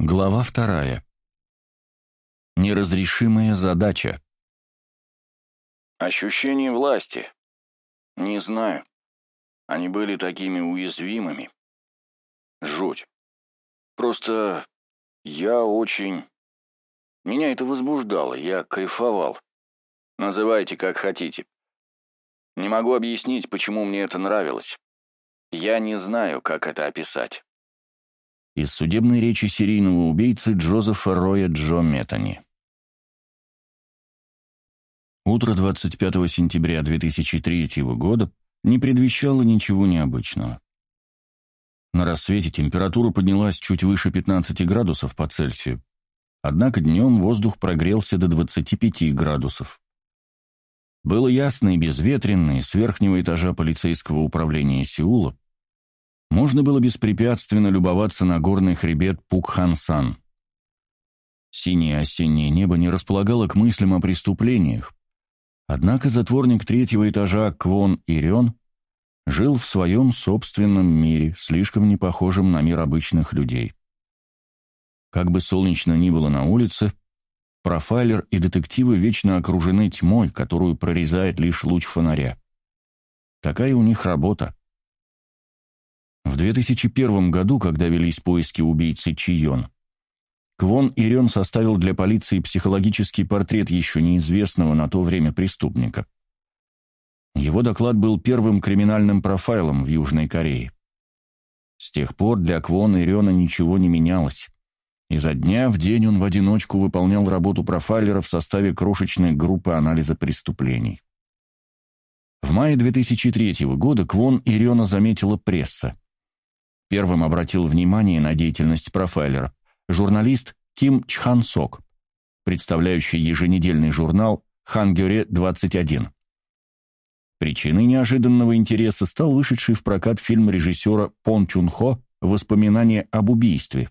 Глава вторая. Неразрешимая задача. Ощущение власти. Не знаю. Они были такими уязвимыми. Жуть. Просто я очень... Меня это возбуждало, я кайфовал. Называйте как хотите. Не могу объяснить, почему мне это нравилось. Я не знаю, как это описать из судебной речи серийного убийцы Джозефа Роя Джо Метани. Утро 25 сентября 2003 года не предвещало ничего необычного. На рассвете температура поднялась чуть выше 15 градусов по Цельсию, однако днем воздух прогрелся до 25 градусов. Было ясно и безветренно, и с верхнего этажа полицейского управления Сеула можно было беспрепятственно любоваться на горный хребет Пукхансан. Синее осеннее небо не располагало к мыслям о преступлениях, однако затворник третьего этажа Квон Ирен жил в своем собственном мире, слишком не похожем на мир обычных людей. Как бы солнечно ни было на улице, профайлер и детективы вечно окружены тьмой, которую прорезает лишь луч фонаря. Такая у них работа. В 2001 году, когда велись поиски убийцы Чион, Квон Ирен составил для полиции психологический портрет еще неизвестного на то время преступника. Его доклад был первым криминальным профайлом в Южной Корее. С тех пор для Квон Ирена ничего не менялось. Изо дня в день он в одиночку выполнял работу профайлера в составе крошечной группы анализа преступлений. В мае 2003 года Квон Ирена заметила пресса. Первым обратил внимание на деятельность профайлера журналист Ким Чхан Сок, представляющий еженедельный журнал «Хангёре-21». Причиной неожиданного интереса стал вышедший в прокат фильм режиссера Пон Чун Хо «Воспоминания об убийстве».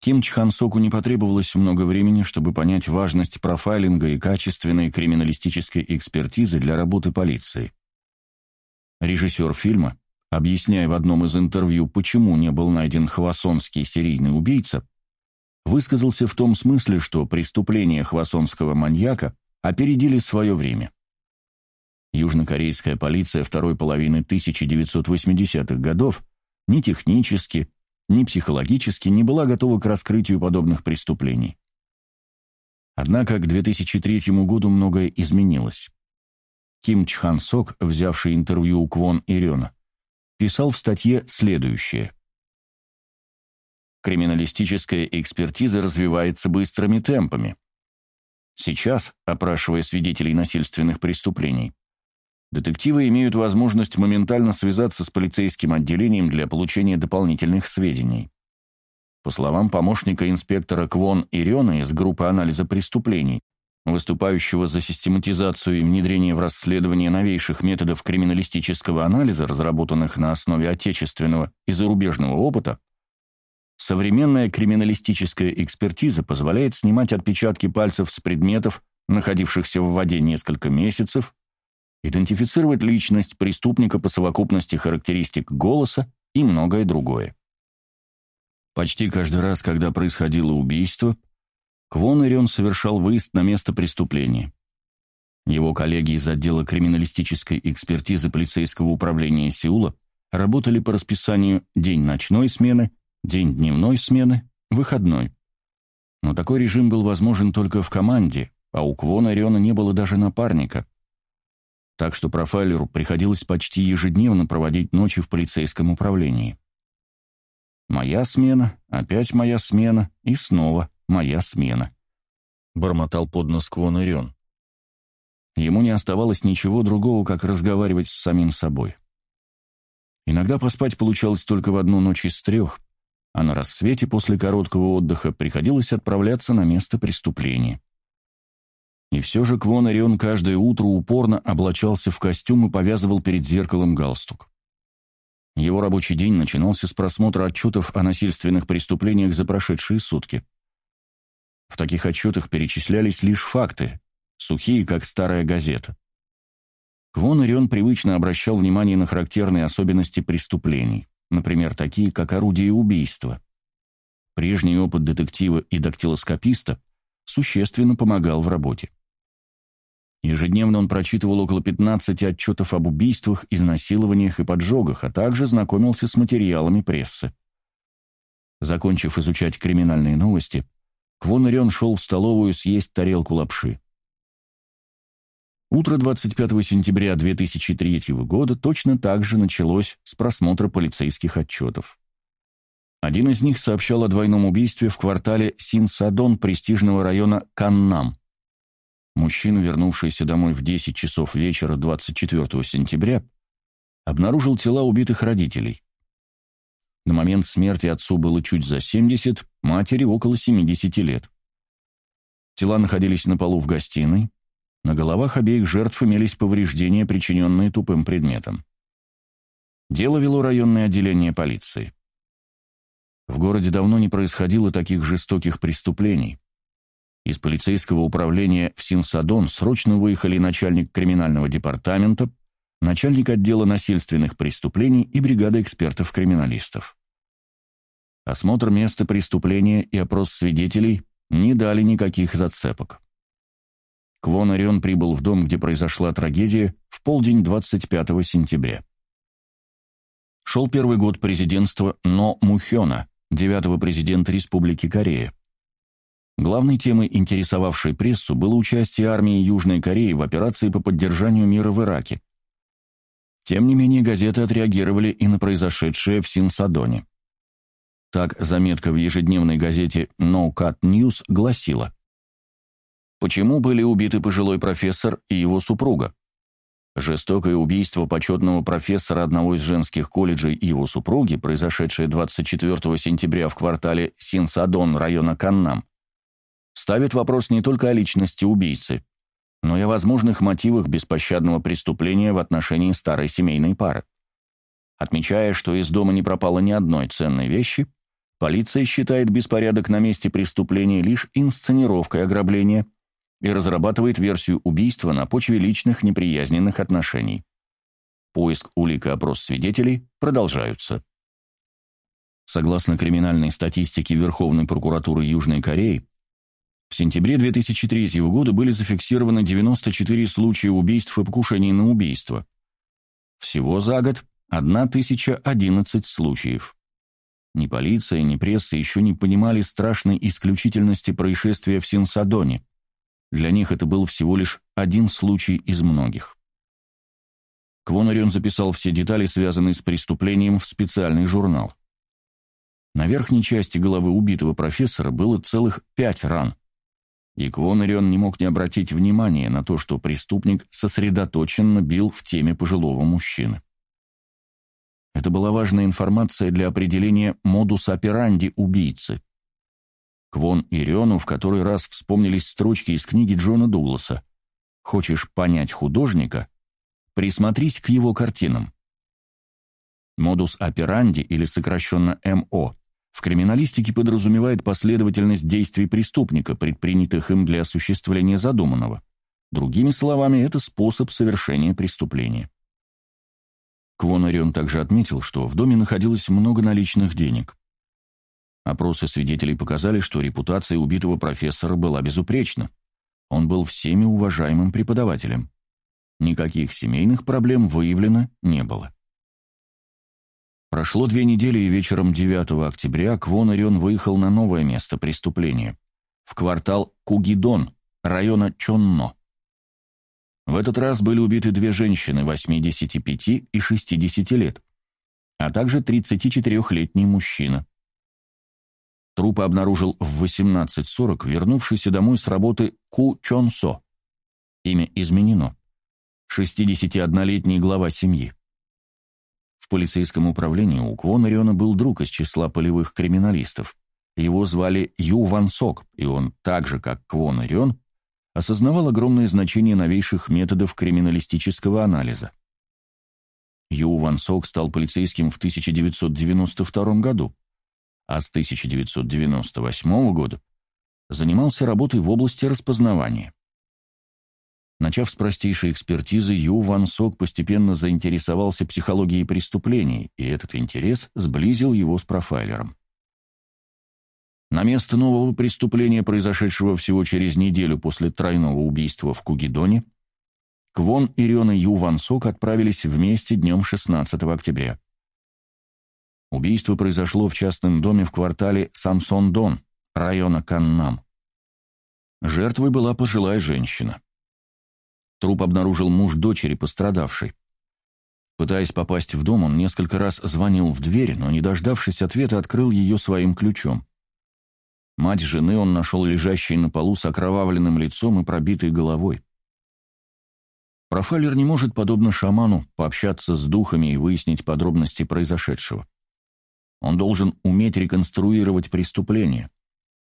Ким Чхан Соку не потребовалось много времени, чтобы понять важность профайлинга и качественной криминалистической экспертизы для работы полиции. Режиссер фильма объясняя в одном из интервью, почему не был найден хвасонский серийный убийца, высказался в том смысле, что преступления хвасонского маньяка опередили свое время. Южнокорейская полиция второй половины 1980-х годов ни технически, ни психологически не была готова к раскрытию подобных преступлений. Однако к 2003 году многое изменилось. Ким Чхан Сок, взявший интервью у Квон Ирена, писал в статье следующее. Криминалистическая экспертиза развивается быстрыми темпами. Сейчас, опрашивая свидетелей насильственных преступлений, детективы имеют возможность моментально связаться с полицейским отделением для получения дополнительных сведений. По словам помощника инспектора Квон Ирена из группы анализа преступлений, выступающего за систематизацию и внедрение в расследование новейших методов криминалистического анализа, разработанных на основе отечественного и зарубежного опыта, современная криминалистическая экспертиза позволяет снимать отпечатки пальцев с предметов, находившихся в воде несколько месяцев, идентифицировать личность преступника по совокупности характеристик голоса и многое другое. Почти каждый раз, когда происходило убийство, Квон Ирион совершал выезд на место преступления. Его коллеги из отдела криминалистической экспертизы полицейского управления Сеула работали по расписанию день ночной смены, день дневной смены, выходной. Но такой режим был возможен только в команде, а у Квона Ириона не было даже напарника. Так что профайлеру приходилось почти ежедневно проводить ночи в полицейском управлении. Моя смена, опять моя смена и снова моя смена», — бормотал под нос Квон Ирион. Ему не оставалось ничего другого, как разговаривать с самим собой. Иногда поспать получалось только в одну ночь из трех, а на рассвете после короткого отдыха приходилось отправляться на место преступления. И все же Квон Ирион каждое утро упорно облачался в костюм и повязывал перед зеркалом галстук. Его рабочий день начинался с просмотра отчетов о насильственных преступлениях за прошедшие сутки. В таких отчетах перечислялись лишь факты, сухие, как старая газета. Квон Ирион привычно обращал внимание на характерные особенности преступлений, например, такие, как орудие убийства. Прежний опыт детектива и дактилоскописта существенно помогал в работе. Ежедневно он прочитывал около 15 отчетов об убийствах, изнасилованиях и поджогах, а также знакомился с материалами прессы. Закончив изучать криминальные новости, Квон Ирен шел в столовую съесть тарелку лапши. Утро 25 сентября 2003 года точно так же началось с просмотра полицейских отчетов. Один из них сообщал о двойном убийстве в квартале Син-Садон престижного района Каннам. Мужчина, вернувшийся домой в 10 часов вечера 24 сентября, обнаружил тела убитых родителей. На момент смерти отцу было чуть за 70, матери около 70 лет. Тела находились на полу в гостиной, на головах обеих жертв имелись повреждения, причиненные тупым предметом. Дело вело районное отделение полиции. В городе давно не происходило таких жестоких преступлений. Из полицейского управления в Синсадон срочно выехали начальник криминального департамента, начальник отдела насильственных преступлений и бригада экспертов-криминалистов. Осмотр места преступления и опрос свидетелей не дали никаких зацепок. Квон Орион прибыл в дом, где произошла трагедия, в полдень 25 сентября. Шел первый год президентства Но Мухёна, девятого президента Республики Корея. Главной темой, интересовавшей прессу, было участие армии Южной Кореи в операции по поддержанию мира в Ираке. Тем не менее, газеты отреагировали и на произошедшее в Синсадоне. Так, заметка в ежедневной газете No Cut News гласила Почему были убиты пожилой профессор и его супруга? Жестокое убийство почетного профессора одного из женских колледжей и его супруги, произошедшее 24 сентября в квартале Синсадон района Каннам, ставит вопрос не только о личности убийцы, но и о возможных мотивах беспощадного преступления в отношении старой семейной пары. Отмечая, что из дома не пропало ни одной ценной вещи, полиция считает беспорядок на месте преступления лишь инсценировкой ограбления – и разрабатывает версию убийства на почве личных неприязненных отношений. Поиск улик и опрос свидетелей продолжаются. Согласно криминальной статистике Верховной прокуратуры Южной Кореи, в сентябре 2003 года были зафиксированы 94 случая убийств и покушений на убийство. Всего за год 1011 случаев. Ни полиция, ни пресса еще не понимали страшной исключительности происшествия в Синсадоне. Для них это был всего лишь один случай из многих. Квонарион записал все детали, связанные с преступлением, в специальный журнал. На верхней части головы убитого профессора было целых пять ран, и Квонарион не мог не обратить внимания на то, что преступник сосредоточенно бил в теме пожилого мужчины. Это была важная информация для определения модус операнди убийцы. Квон и Риону в который раз вспомнились строчки из книги Джона Дугласа. «Хочешь понять художника? Присмотрись к его картинам». Модус операнди, или сокращенно МО, в криминалистике подразумевает последовательность действий преступника, предпринятых им для осуществления задуманного. Другими словами, это способ совершения преступления. Квон Орион также отметил, что в доме находилось много наличных денег. Опросы свидетелей показали, что репутация убитого профессора была безупречна. Он был всеми уважаемым преподавателем. Никаких семейных проблем выявлено не было. Прошло две недели, и вечером 9 октября Квон Орион выехал на новое место преступления, в квартал Кугидон, района Чонно. В этот раз были убиты две женщины 85 и 60 лет, а также 34-летний мужчина. Трупы обнаружил в 18.40 вернувшийся домой с работы Ку Чон Со. Имя изменено. 61-летний глава семьи. В полицейском управлении у Квона Риона был друг из числа полевых криминалистов. Его звали Ю Ван Сок, и он, так же как Квон Рион, осознавал огромное значение новейших методов криминалистического анализа. Ю Ван Сок стал полицейским в 1992 году а с 1998 года занимался работой в области распознавания. Начав с простейшей экспертизы, Ю Ван Сок постепенно заинтересовался психологией преступлений, и этот интерес сблизил его с профайлером. На место нового преступления, произошедшего всего через неделю после тройного убийства в Кугидоне, Квон и Рён и Ю Ван Сок отправились вместе днем 16 октября. Убийство произошло в частном доме в квартале Самсон-Дон, района Каннам. Жертвой была пожилая женщина. Труп обнаружил муж дочери пострадавшей. Пытаясь попасть в дом, он несколько раз звонил в дверь, но, не дождавшись ответа, открыл ее своим ключом. Мать жены он нашел лежащей на полу с окровавленным лицом и пробитой головой. Профайлер не может, подобно шаману, пообщаться с духами и выяснить подробности произошедшего. Он должен уметь реконструировать преступление,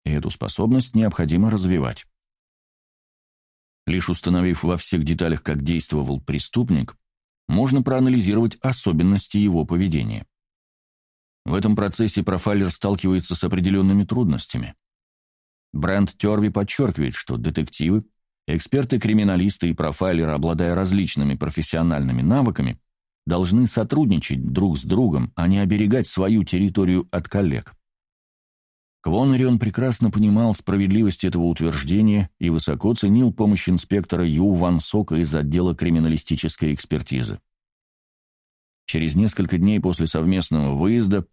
и эту способность необходимо развивать. Лишь установив во всех деталях, как действовал преступник, можно проанализировать особенности его поведения. В этом процессе профайлер сталкивается с определенными трудностями. Брэнд Терви подчеркивает, что детективы, эксперты-криминалисты и профайлеры, обладая различными профессиональными навыками, должны сотрудничать друг с другом, а не оберегать свою территорию от коллег. Квонарион прекрасно понимал справедливость этого утверждения и высоко ценил помощь инспектора Ю Ван Сока из отдела криминалистической экспертизы. Через несколько дней после совместного выезда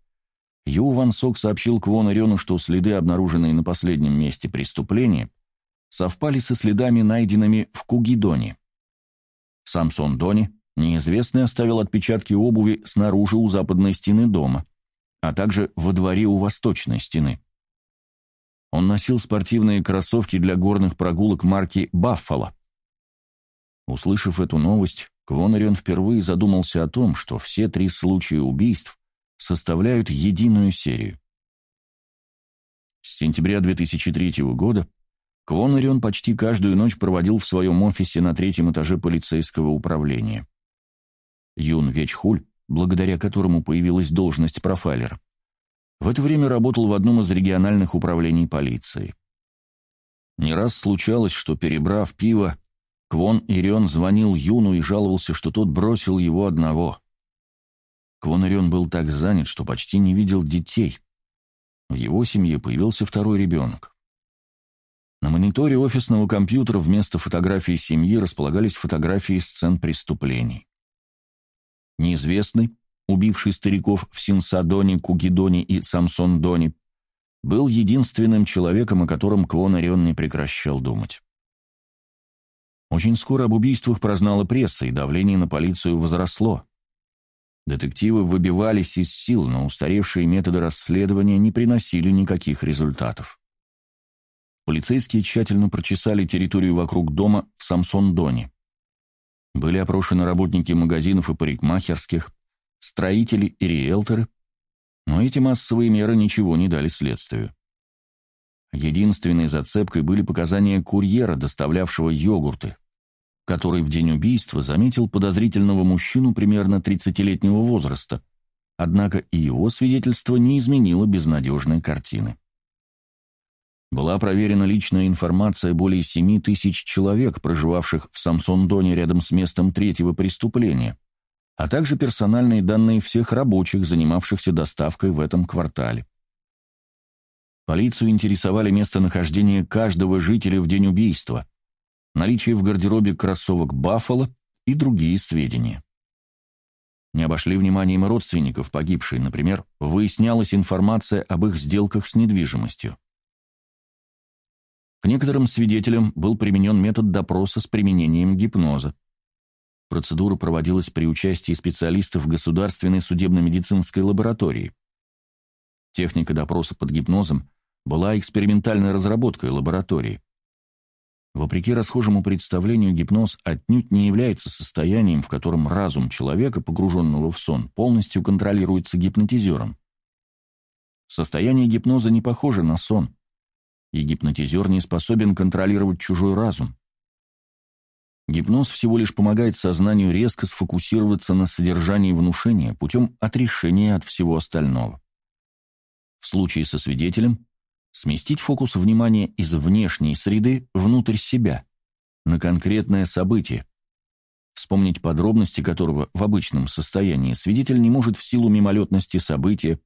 Ю Ван Сок сообщил Квонариону, что следы, обнаруженные на последнем месте преступления, совпали со следами, найденными в Кугидоне. Самсон Дони неизвестный оставил отпечатки обуви снаружи у западной стены дома, а также во дворе у восточной стены. Он носил спортивные кроссовки для горных прогулок марки «Баффало». Услышав эту новость, Квонарион впервые задумался о том, что все три случая убийств составляют единую серию. С сентября 2003 года Квонарион почти каждую ночь проводил в своем офисе на третьем этаже полицейского управления. Юн Вечхуль, благодаря которому появилась должность профайлера, в это время работал в одном из региональных управлений полиции. Не раз случалось, что, перебрав пиво, Квон Ирион звонил Юну и жаловался, что тот бросил его одного. Квон Ирион был так занят, что почти не видел детей. В его семье появился второй ребенок. На мониторе офисного компьютера вместо фотографий семьи располагались фотографии сцен преступлений. Неизвестный, убивший стариков в Синсадоне, Кугидоне и Самсондоне, был единственным человеком, о котором Квон Орион не прекращал думать. Очень скоро об убийствах прознала пресса, и давление на полицию возросло. Детективы выбивались из сил, но устаревшие методы расследования не приносили никаких результатов. Полицейские тщательно прочесали территорию вокруг дома в Самсон-Доне. Были опрошены работники магазинов и парикмахерских, строители и риэлторы, но эти массовые меры ничего не дали следствию. Единственной зацепкой были показания курьера, доставлявшего йогурты, который в день убийства заметил подозрительного мужчину примерно 30-летнего возраста, однако и его свидетельство не изменило безнадежной картины. Была проверена личная информация более 7 тысяч человек, проживавших в Самсон-Доне рядом с местом третьего преступления, а также персональные данные всех рабочих, занимавшихся доставкой в этом квартале. Полицию интересовали местонахождение каждого жителя в день убийства, наличие в гардеробе кроссовок «Баффало» и другие сведения. Не обошли вниманием родственников погибшей, например, выяснялась информация об их сделках с недвижимостью. К некоторым свидетелям был применен метод допроса с применением гипноза. Процедура проводилась при участии специалистов Государственной судебно-медицинской лаборатории. Техника допроса под гипнозом была экспериментальной разработкой лаборатории. Вопреки расхожему представлению, гипноз отнюдь не является состоянием, в котором разум человека, погруженного в сон, полностью контролируется гипнотизером. Состояние гипноза не похоже на сон, и гипнотизер не способен контролировать чужой разум. Гипноз всего лишь помогает сознанию резко сфокусироваться на содержании внушения путем отрешения от всего остального. В случае со свидетелем сместить фокус внимания из внешней среды внутрь себя, на конкретное событие, вспомнить подробности которого в обычном состоянии свидетель не может в силу мимолетности события,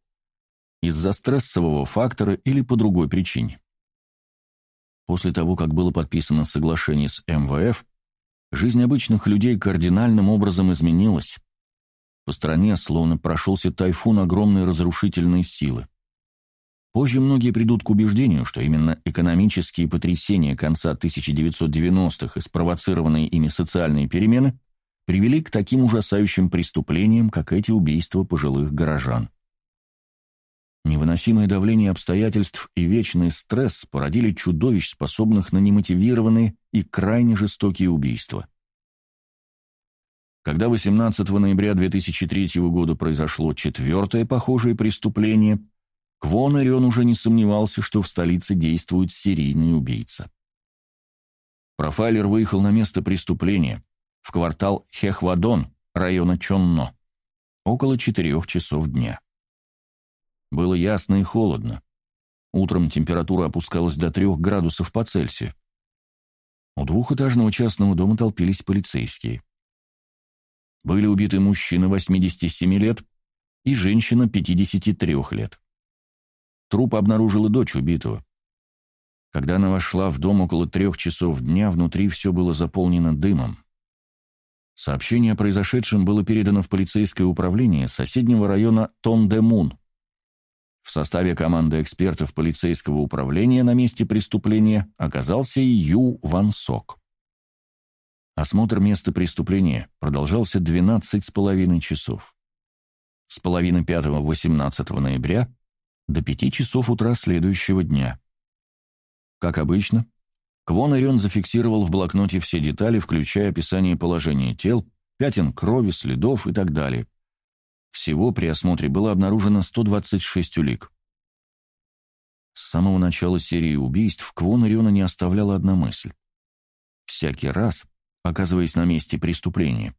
из-за стрессового фактора или по другой причине. После того, как было подписано соглашение с МВФ, жизнь обычных людей кардинальным образом изменилась. По стране словно прошелся тайфун огромной разрушительной силы. Позже многие придут к убеждению, что именно экономические потрясения конца 1990-х и спровоцированные ими социальные перемены привели к таким ужасающим преступлениям, как эти убийства пожилых горожан. Невыносимое давление обстоятельств и вечный стресс породили чудовищ, способных на немотивированные и крайне жестокие убийства. Когда 18 ноября 2003 года произошло четвертое похожее преступление – Квон Орион уже не сомневался, что в столице действует серийный убийца. Профайлер выехал на место преступления, в квартал Хехвадон, района Чонно, около четырех часов дня. Было ясно и холодно. Утром температура опускалась до трех градусов по Цельсию. У двухэтажного частного дома толпились полицейские. Были убиты мужчина 87 лет и женщина 53 лет. Труп обнаружила дочь убитого. Когда она вошла в дом около трех часов дня, внутри все было заполнено дымом. Сообщение о произошедшем было передано в полицейское управление соседнего района Тон-де-Мун. В составе команды экспертов полицейского управления на месте преступления оказался и Ю Ван Сок. Осмотр места преступления продолжался 12 с половиной часов. С половины 5-18 ноября до пяти часов утра следующего дня. Как обычно, Квон Ирен зафиксировал в блокноте все детали, включая описание положения тел, пятен крови, следов и так далее. Всего при осмотре было обнаружено 126 улик. С самого начала серии убийств Квон Ирена не оставляла одна мысль. Всякий раз, оказываясь на месте преступления,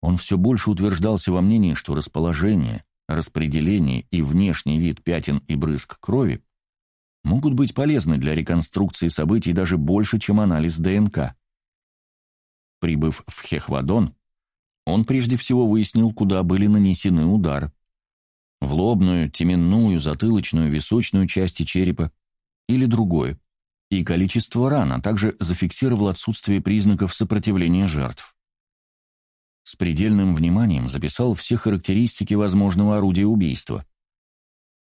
он все больше утверждался во мнении, что расположение, распределение и внешний вид пятен и брызг крови могут быть полезны для реконструкции событий даже больше, чем анализ ДНК. Прибыв в Хехвадон, он прежде всего выяснил, куда были нанесены удары. В лобную, теменную, затылочную, височную части черепа или другое, и количество ран, а также зафиксировал отсутствие признаков сопротивления жертв с предельным вниманием записал все характеристики возможного орудия убийства.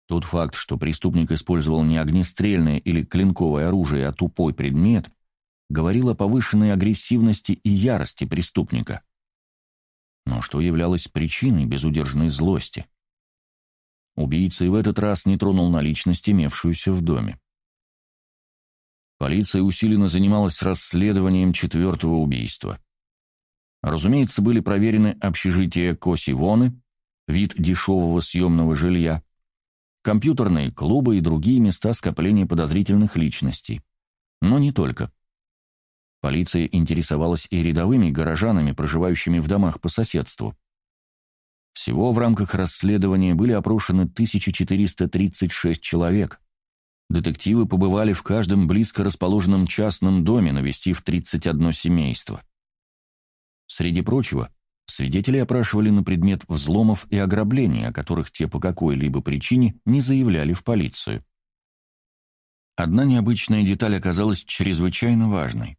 Тот факт, что преступник использовал не огнестрельное или клинковое оружие, а тупой предмет, говорил о повышенной агрессивности и ярости преступника. Но что являлось причиной безудержной злости? Убийца и в этот раз не тронул наличность, имевшуюся в доме. Полиция усиленно занималась расследованием четвертого убийства. Разумеется, были проверены общежития Коси-Воны, вид дешевого съемного жилья, компьютерные клубы и другие места скопления подозрительных личностей. Но не только. Полиция интересовалась и рядовыми горожанами, проживающими в домах по соседству. Всего в рамках расследования были опрошены 1436 человек. Детективы побывали в каждом близко расположенном частном доме, навестив 31 семейство. Среди прочего, свидетели опрашивали на предмет взломов и ограблений, о которых те по какой-либо причине не заявляли в полицию. Одна необычная деталь оказалась чрезвычайно важной.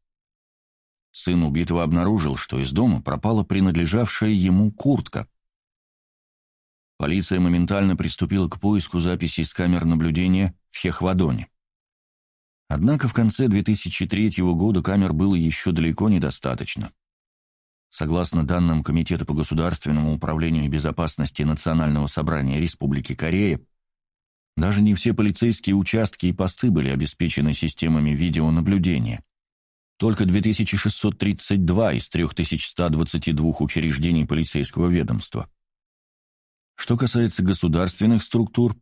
Сын убитого обнаружил, что из дома пропала принадлежавшая ему куртка. Полиция моментально приступила к поиску записей с камер наблюдения в Хехвадоне. Однако в конце 2003 года камер было еще далеко недостаточно. Согласно данным Комитета по государственному управлению и безопасности Национального собрания Республики Корея, даже не все полицейские участки и посты были обеспечены системами видеонаблюдения. Только 2632 из 3122 учреждений полицейского ведомства. Что касается государственных структур,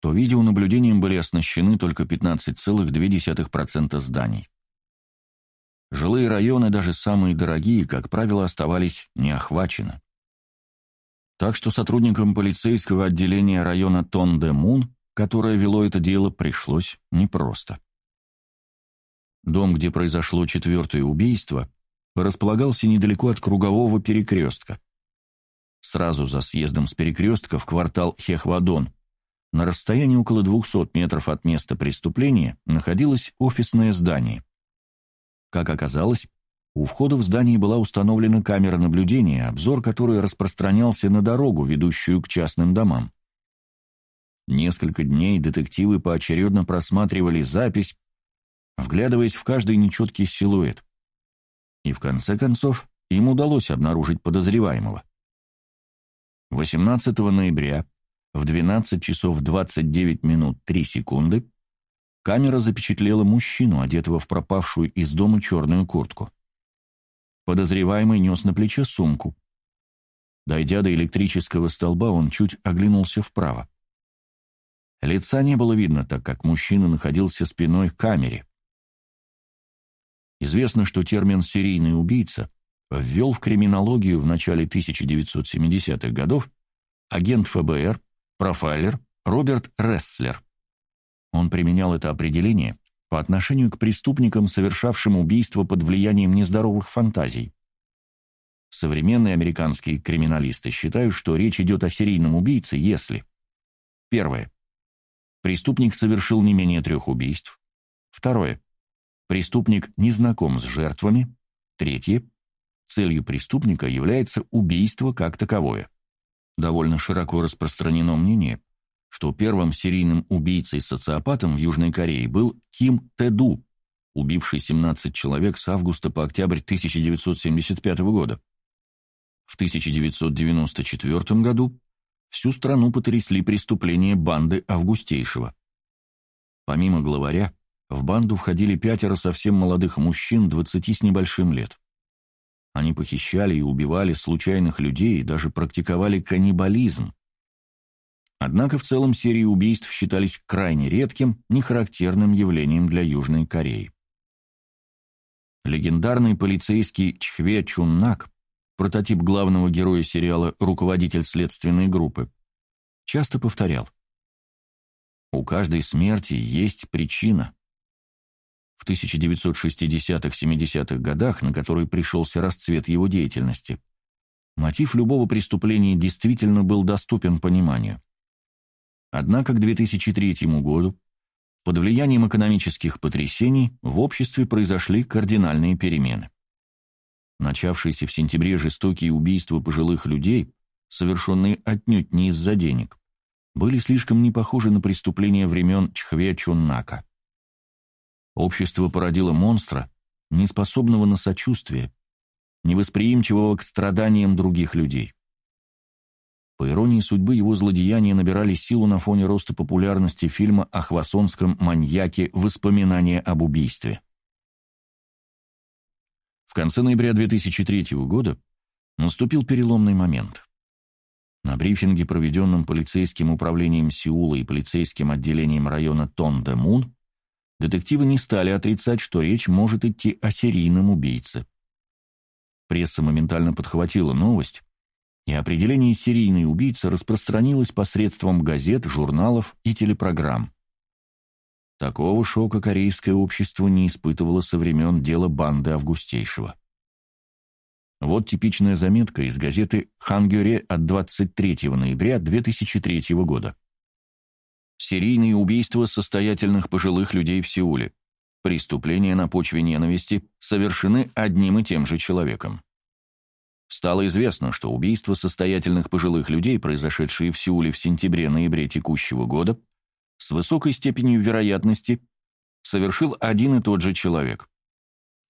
то видеонаблюдением были оснащены только 15,2% зданий. Жилые районы, даже самые дорогие, как правило, оставались неохвачены. Так что сотрудникам полицейского отделения района Тон-де-Мун, которое вело это дело, пришлось непросто. Дом, где произошло четвертое убийство, располагался недалеко от кругового перекрестка. Сразу за съездом с перекрестка в квартал Хехвадон на расстоянии около 200 метров от места преступления находилось офисное здание. Как оказалось, у входа в здание была установлена камера наблюдения, обзор которой распространялся на дорогу, ведущую к частным домам. Несколько дней детективы поочередно просматривали запись, вглядываясь в каждый нечеткий силуэт. И в конце концов им удалось обнаружить подозреваемого. 18 ноября в 12 часов 29 минут 3 секунды камера запечатлела мужчину, одетого в пропавшую из дома черную куртку. Подозреваемый нес на плече сумку. Дойдя до электрического столба, он чуть оглянулся вправо. Лица не было видно, так как мужчина находился спиной к камере. Известно, что термин «серийный убийца» ввел в криминологию в начале 1970-х годов агент ФБР, профайлер Роберт Ресслер. Он применял это определение по отношению к преступникам, совершавшим убийство под влиянием нездоровых фантазий. Современные американские криминалисты считают, что речь идет о серийном убийце, если Первое. Преступник совершил не менее трех убийств. Второе. Преступник не знаком с жертвами. Третье. Целью преступника является убийство как таковое. Довольно широко распространено мнение, что первым серийным убийцей-социопатом в Южной Корее был Ким Тэду, убивший 17 человек с августа по октябрь 1975 года. В 1994 году всю страну потрясли преступления банды Августейшего. Помимо главаря, в банду входили пятеро совсем молодых мужчин, 20 с небольшим лет. Они похищали и убивали случайных людей и даже практиковали каннибализм, Однако в целом серии убийств считались крайне редким, нехарактерным явлением для Южной Кореи. Легендарный полицейский Чхве Чуннак, прототип главного героя сериала «Руководитель следственной группы», часто повторял «У каждой смерти есть причина». В 1960-70-х годах, на который пришелся расцвет его деятельности, мотив любого преступления действительно был доступен пониманию. Однако к 2003 году под влиянием экономических потрясений в обществе произошли кардинальные перемены. Начавшиеся в сентябре жестокие убийства пожилых людей, совершенные отнюдь не из-за денег, были слишком не похожи на преступления времен Чхве Чуннака. Общество породило монстра, неспособного на сочувствие, невосприимчивого к страданиям других людей. По иронии судьбы, его злодеяния набирали силу на фоне роста популярности фильма о хвасонском маньяке «Воспоминания об убийстве». В конце ноября 2003 года наступил переломный момент. На брифинге, проведенном полицейским управлением Сеула и полицейским отделением района Тон-де-Мун, детективы не стали отрицать, что речь может идти о серийном убийце. Пресса моментально подхватила новость, и определение серийный убийца распространилось посредством газет, журналов и телепрограмм. Такого шока корейское общество не испытывало со времен дела банды Августейшего. Вот типичная заметка из газеты «Хангюре» от 23 ноября 2003 года. Серийные убийства состоятельных пожилых людей в Сеуле. Преступления на почве ненависти совершены одним и тем же человеком. Стало известно, что убийства состоятельных пожилых людей, произошедшие в Сеуле в сентябре-ноябре текущего года, с высокой степенью вероятности совершил один и тот же человек.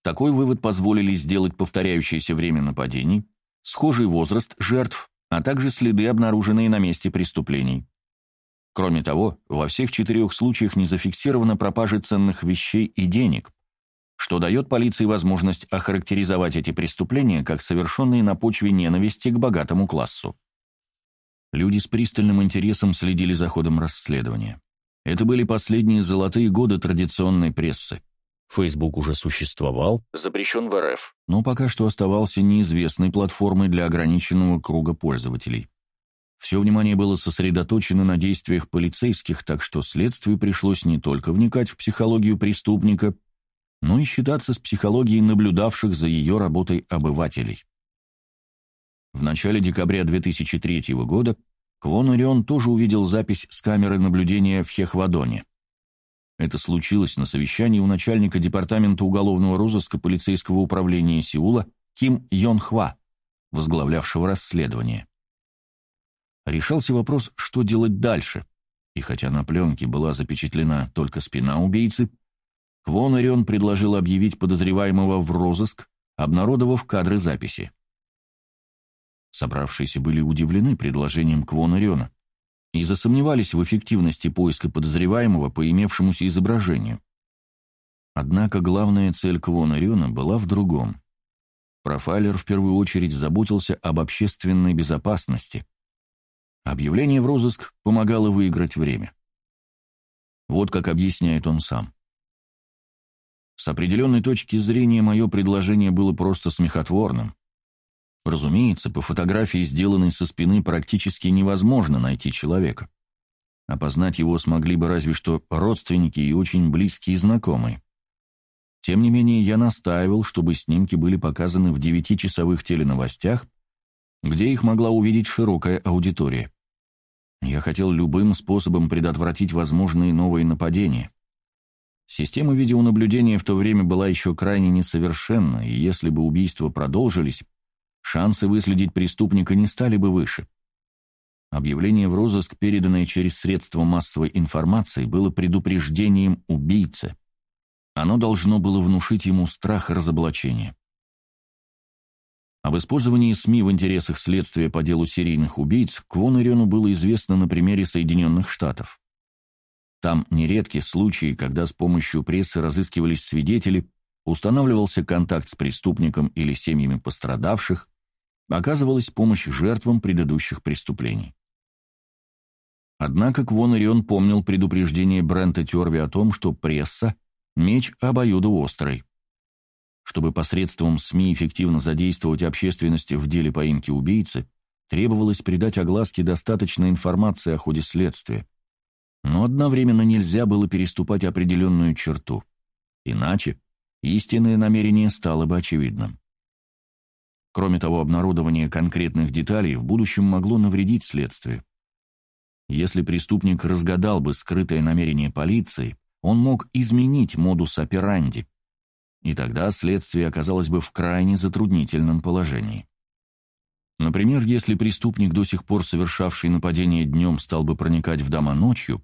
Такой вывод позволили сделать повторяющееся время нападений, схожий возраст жертв, а также следы, обнаруженные на месте преступлений. Кроме того, во всех четырех случаях не зафиксировано пропажи ценных вещей и денег, что дает полиции возможность охарактеризовать эти преступления как совершенные на почве ненависти к богатому классу. Люди с пристальным интересом следили за ходом расследования. Это были последние золотые годы традиционной прессы. Facebook уже существовал, запрещен в РФ, но пока что оставался неизвестной платформой для ограниченного круга пользователей. Все внимание было сосредоточено на действиях полицейских, так что следствию пришлось не только вникать в психологию преступника, но и считаться с психологией наблюдавших за ее работой обывателей. В начале декабря 2003 года Квон Орион тоже увидел запись с камеры наблюдения в Хехвадоне. Это случилось на совещании у начальника департамента уголовного розыска полицейского управления Сеула Ким Йон Хва, возглавлявшего расследование. Решался вопрос, что делать дальше, и хотя на пленке была запечатлена только спина убийцы, Квон Орион предложил объявить подозреваемого в розыск, обнародовав кадры записи. Собравшиеся были удивлены предложением Квона Ориона и засомневались в эффективности поиска подозреваемого по имевшемуся изображению. Однако главная цель Квона Рёна была в другом. Профайлер в первую очередь заботился об общественной безопасности. Объявление в розыск помогало выиграть время. Вот как объясняет он сам. С определенной точки зрения мое предложение было просто смехотворным. Разумеется, по фотографии, сделанной со спины, практически невозможно найти человека. Опознать его смогли бы разве что родственники и очень близкие знакомые. Тем не менее, я настаивал, чтобы снимки были показаны в девятичасовых теленовостях, где их могла увидеть широкая аудитория. Я хотел любым способом предотвратить возможные новые нападения. Система видеонаблюдения в то время была еще крайне несовершенна, и если бы убийства продолжились, шансы выследить преступника не стали бы выше. Объявление в розыск, переданное через средства массовой информации, было предупреждением убийцы. Оно должно было внушить ему страх разоблачения. Об использовании СМИ в интересах следствия по делу серийных убийц Квон было известно на примере Соединенных Штатов. Там нередки случаи, когда с помощью прессы разыскивались свидетели, устанавливался контакт с преступником или семьями пострадавших, оказывалась помощь жертвам предыдущих преступлений. Однако Квон Ирион помнил предупреждение Брента Терви о том, что пресса – меч обоюдоострый. Чтобы посредством СМИ эффективно задействовать общественность в деле поимки убийцы, требовалось придать огласке достаточно информации о ходе следствия. Но одновременно нельзя было переступать определенную черту. Иначе истинное намерение стало бы очевидным. Кроме того, обнародование конкретных деталей в будущем могло навредить следствию. Если преступник разгадал бы скрытое намерение полиции, он мог изменить модус операнди, и тогда следствие оказалось бы в крайне затруднительном положении. Например, если преступник, до сих пор совершавший нападение днем, стал бы проникать в дома ночью,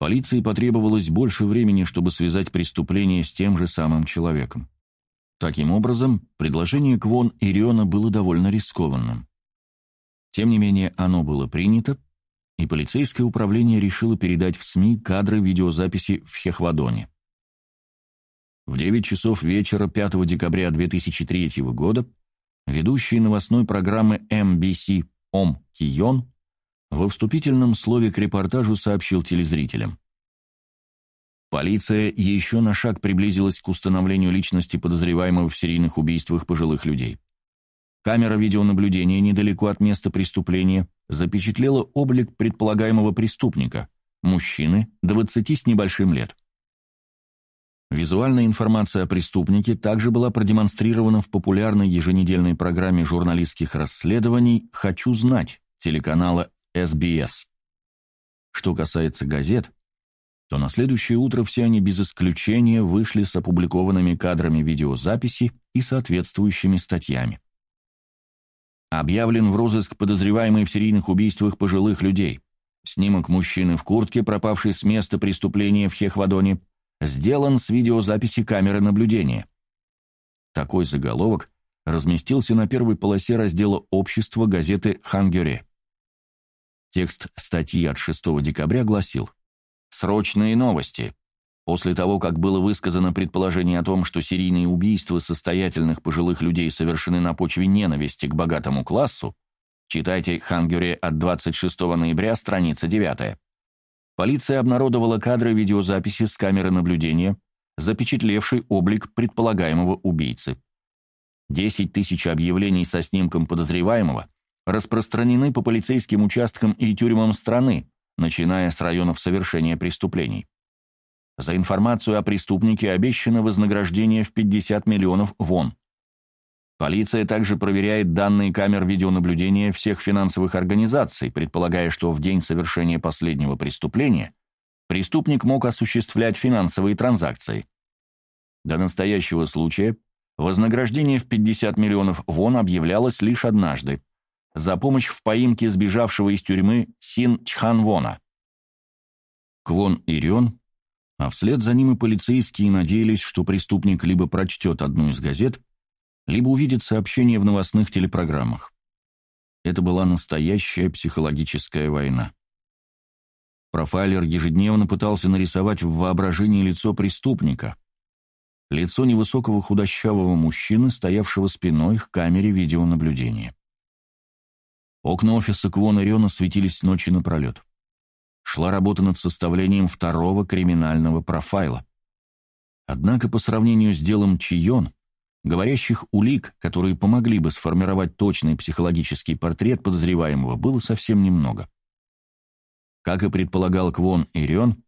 полиции потребовалось больше времени, чтобы связать преступление с тем же самым человеком. Таким образом, предложение Квон Ириона было довольно рискованным. Тем не менее, оно было принято, и полицейское управление решило передать в СМИ кадры видеозаписи в Хехвадоне. В 9 часов вечера 5 декабря 2003 года ведущий новостной программы MBC Ом Кион во вступительном слове к репортажу сообщил телезрителям. Полиция еще на шаг приблизилась к установлению личности подозреваемого в серийных убийствах пожилых людей. Камера видеонаблюдения недалеко от места преступления запечатлела облик предполагаемого преступника, мужчины, 20 с небольшим лет. Визуальная информация о преступнике также была продемонстрирована в популярной еженедельной программе журналистских расследований «Хочу знать» телеканала SBS. Что касается газет, то на следующее утро все они без исключения вышли с опубликованными кадрами видеозаписи и соответствующими статьями. Объявлен в розыск подозреваемый в серийных убийствах пожилых людей. Снимок мужчины в куртке, пропавшей с места преступления в Хехвадоне, сделан с видеозаписи камеры наблюдения. Такой заголовок разместился на первой полосе раздела «Общество» газеты «Хангюре». Текст статьи от 6 декабря гласил Срочные новости. После того, как было высказано предположение о том, что серийные убийства состоятельных пожилых людей совершены на почве ненависти к богатому классу, читайте Хангюре от 26 ноября, страница 9. Полиция обнародовала кадры видеозаписи с камеры наблюдения, запечатлевшей облик предполагаемого убийцы. 10 тысяч объявлений со снимком подозреваемого распространены по полицейским участкам и тюрьмам страны, начиная с районов совершения преступлений. За информацию о преступнике обещано вознаграждение в 50 миллионов вон. Полиция также проверяет данные камер видеонаблюдения всех финансовых организаций, предполагая, что в день совершения последнего преступления преступник мог осуществлять финансовые транзакции. До настоящего случая вознаграждение в 50 миллионов вон объявлялось лишь однажды за помощь в поимке сбежавшего из тюрьмы Син Чхан Вона. Квон Ирион, а вслед за ним и полицейские надеялись, что преступник либо прочтет одну из газет, либо увидит сообщение в новостных телепрограммах. Это была настоящая психологическая война. Профайлер ежедневно пытался нарисовать в воображении лицо преступника. Лицо невысокого худощавого мужчины, стоявшего спиной к камере видеонаблюдения. Окна офиса Квона Рена светились ночи напролет. Шла работа над составлением второго криминального профайла. Однако по сравнению с делом Чион, Говорящих улик, которые помогли бы сформировать точный психологический портрет подозреваемого, было совсем немного. Как и предполагал Квон Ирион,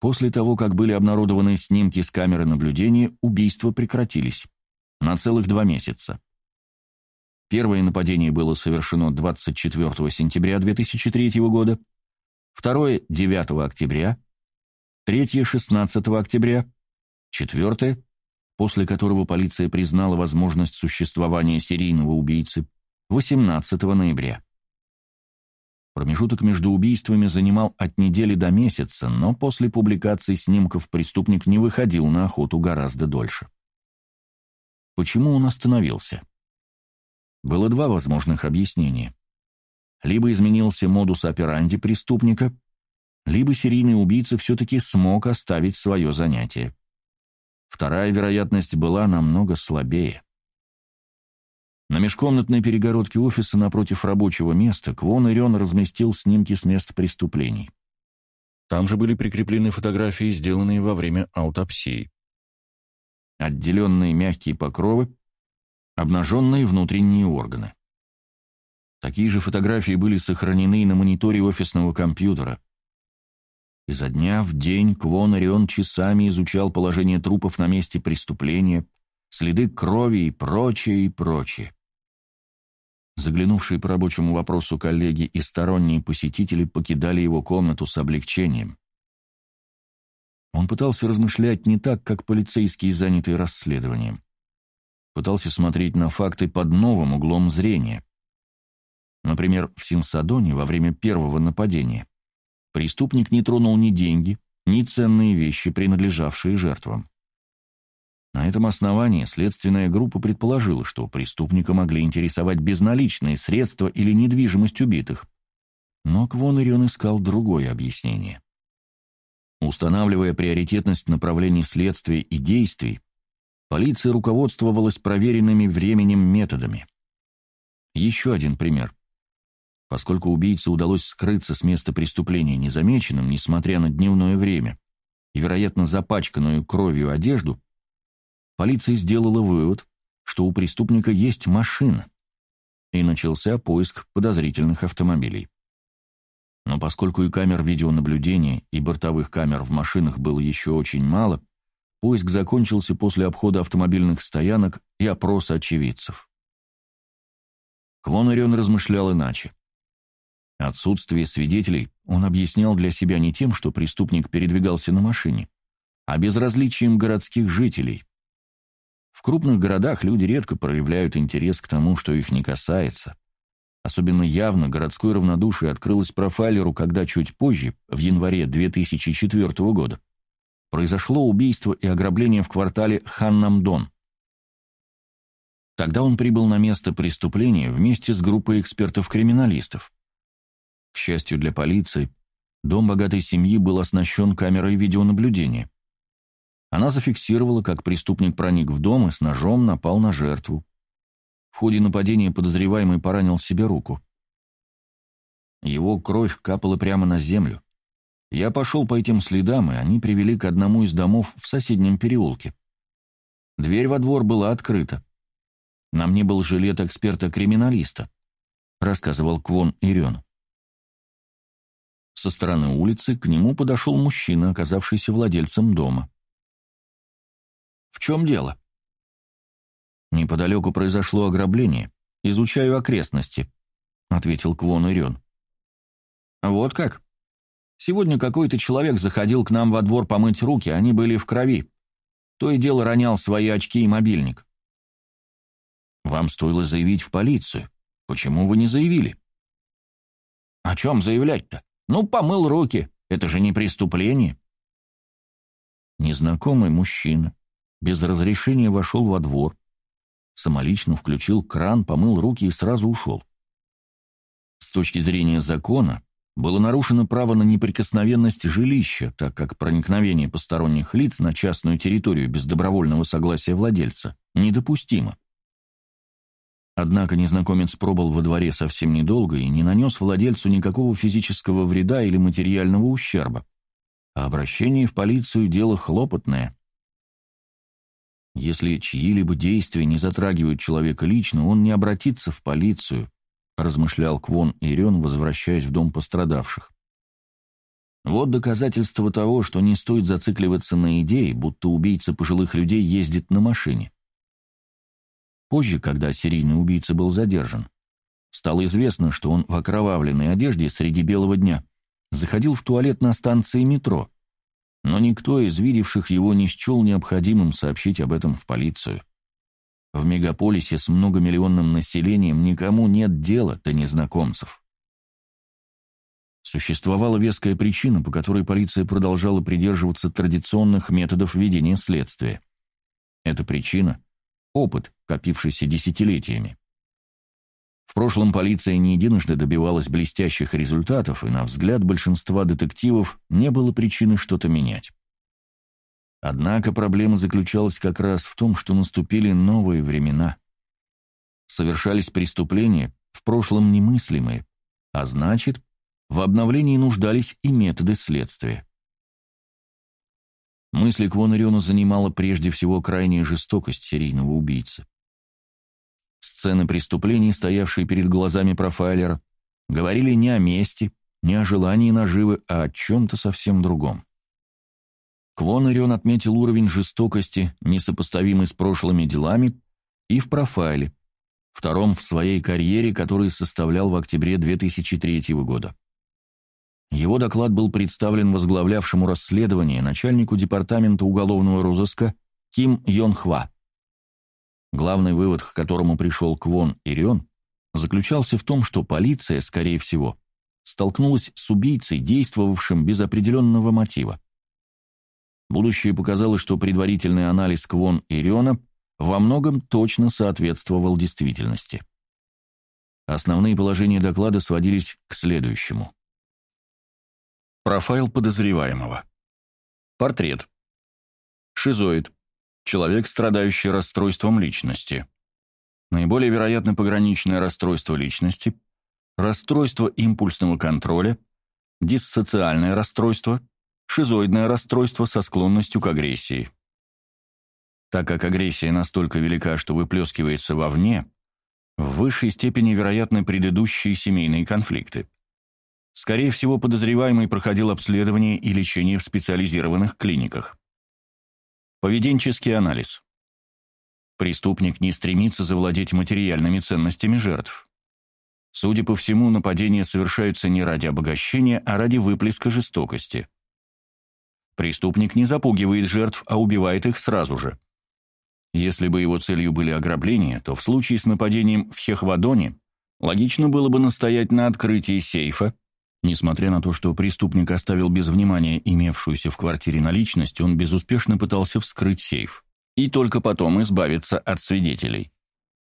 после того, как были обнародованы снимки с камеры наблюдения, убийства прекратились. На целых два месяца. Первое нападение было совершено 24 сентября 2003 года, второе – 9 октября, третье – 16 октября, четвертое после которого полиция признала возможность существования серийного убийцы 18 ноября. Промежуток между убийствами занимал от недели до месяца, но после публикации снимков преступник не выходил на охоту гораздо дольше. Почему он остановился? Было два возможных объяснения. Либо изменился модус операнди преступника, либо серийный убийца все-таки смог оставить свое занятие. Вторая вероятность была намного слабее. На межкомнатной перегородке офиса напротив рабочего места Квон Ирен разместил снимки с мест преступлений. Там же были прикреплены фотографии, сделанные во время аутопсии. Отделенные мягкие покровы, обнаженные внутренние органы. Такие же фотографии были сохранены на мониторе офисного компьютера. Изо дня в день Квон Орион часами изучал положение трупов на месте преступления, следы крови и прочее, и прочее. Заглянувшие по рабочему вопросу коллеги и сторонние посетители покидали его комнату с облегчением. Он пытался размышлять не так, как полицейские, занятые расследованием. Пытался смотреть на факты под новым углом зрения. Например, в Синсадоне во время первого нападения Преступник не тронул ни деньги, ни ценные вещи, принадлежавшие жертвам. На этом основании следственная группа предположила, что преступника могли интересовать безналичные средства или недвижимость убитых. Но Квон Ирион искал другое объяснение. Устанавливая приоритетность направлений следствия и действий, полиция руководствовалась проверенными временем методами. Еще один пример. Поскольку убийце удалось скрыться с места преступления незамеченным, несмотря на дневное время, и, вероятно, запачканную кровью одежду, полиция сделала вывод, что у преступника есть машина, и начался поиск подозрительных автомобилей. Но поскольку и камер видеонаблюдения, и бортовых камер в машинах было еще очень мало, поиск закончился после обхода автомобильных стоянок и опроса очевидцев. Квонарион размышлял иначе. Отсутствие свидетелей он объяснял для себя не тем, что преступник передвигался на машине, а безразличием городских жителей. В крупных городах люди редко проявляют интерес к тому, что их не касается. Особенно явно городское равнодушие открылось профайлеру, когда чуть позже, в январе 2004 года, произошло убийство и ограбление в квартале Ханнамдон. Тогда он прибыл на место преступления вместе с группой экспертов-криминалистов. К счастью для полиции, дом богатой семьи был оснащен камерой видеонаблюдения. Она зафиксировала, как преступник проник в дом и с ножом напал на жертву. В ходе нападения подозреваемый поранил себе руку. Его кровь капала прямо на землю. Я пошел по этим следам, и они привели к одному из домов в соседнем переулке. Дверь во двор была открыта. На мне был жилет эксперта-криминалиста, рассказывал Квон Ирен. Со стороны улицы к нему подошел мужчина, оказавшийся владельцем дома. «В чем дело?» «Неподалеку произошло ограбление. Изучаю окрестности», — ответил Квон Ирен. «Вот как? Сегодня какой-то человек заходил к нам во двор помыть руки, они были в крови. То и дело ронял свои очки и мобильник». «Вам стоило заявить в полицию. Почему вы не заявили?» «О чем заявлять-то? Ну, помыл руки. Это же не преступление». Незнакомый мужчина без разрешения вошел во двор, самолично включил кран, помыл руки и сразу ушел. С точки зрения закона, было нарушено право на неприкосновенность жилища, так как проникновение посторонних лиц на частную территорию без добровольного согласия владельца недопустимо. Однако незнакомец пробыл во дворе совсем недолго и не нанес владельцу никакого физического вреда или материального ущерба. А обращение в полицию – дело хлопотное. Если чьи-либо действия не затрагивают человека лично, он не обратится в полицию, размышлял Квон Ирен, возвращаясь в дом пострадавших. Вот доказательство того, что не стоит зацикливаться на идее, будто убийца пожилых людей ездит на машине. Позже, когда серийный убийца был задержан, стало известно, что он в окровавленной одежде среди белого дня заходил в туалет на станции метро, но никто из видевших его не счел необходимым сообщить об этом в полицию. В мегаполисе с многомиллионным населением никому нет дела до незнакомцев. Существовала веская причина, по которой полиция продолжала придерживаться традиционных методов ведения следствия. Эта причина – опыт, копившийся десятилетиями. В прошлом полиция не единожды добивалась блестящих результатов, и на взгляд большинства детективов не было причины что-то менять. Однако проблема заключалась как раз в том, что наступили новые времена. Совершались преступления, в прошлом немыслимые, а значит, в обновлении нуждались и методы следствия. Мысли Квон занимала прежде всего крайняя жестокость серийного убийцы. Сцены преступлений, стоявшие перед глазами профайлера, говорили не о мести, не о желании наживы, а о чем-то совсем другом. Квон Ирион отметил уровень жестокости, несопоставимый с прошлыми делами, и в профайле, втором в своей карьере, который составлял в октябре 2003 года. Его доклад был представлен возглавлявшему расследование начальнику департамента уголовного розыска Ким Йон Хва. Главный вывод, к которому пришел Квон Ирион, заключался в том, что полиция, скорее всего, столкнулась с убийцей, действовавшим без определенного мотива. Будущее показало, что предварительный анализ Квон Ириона во многом точно соответствовал действительности. Основные положения доклада сводились к следующему. Профайл подозреваемого. Портрет. Шизоид. Человек, страдающий расстройством личности. Наиболее вероятно пограничное расстройство личности, расстройство импульсного контроля, диссоциальное расстройство, шизоидное расстройство со склонностью к агрессии. Так как агрессия настолько велика, что выплескивается вовне, в высшей степени вероятны предыдущие семейные конфликты. Скорее всего, подозреваемый проходил обследование и лечение в специализированных клиниках. Поведенческий анализ. Преступник не стремится завладеть материальными ценностями жертв. Судя по всему, нападения совершаются не ради обогащения, а ради выплеска жестокости. Преступник не запугивает жертв, а убивает их сразу же. Если бы его целью были ограбления, то в случае с нападением в Хехвадоне логично было бы настоять на открытии сейфа, Несмотря на то, что преступник оставил без внимания имевшуюся в квартире наличность, он безуспешно пытался вскрыть сейф. И только потом избавиться от свидетелей.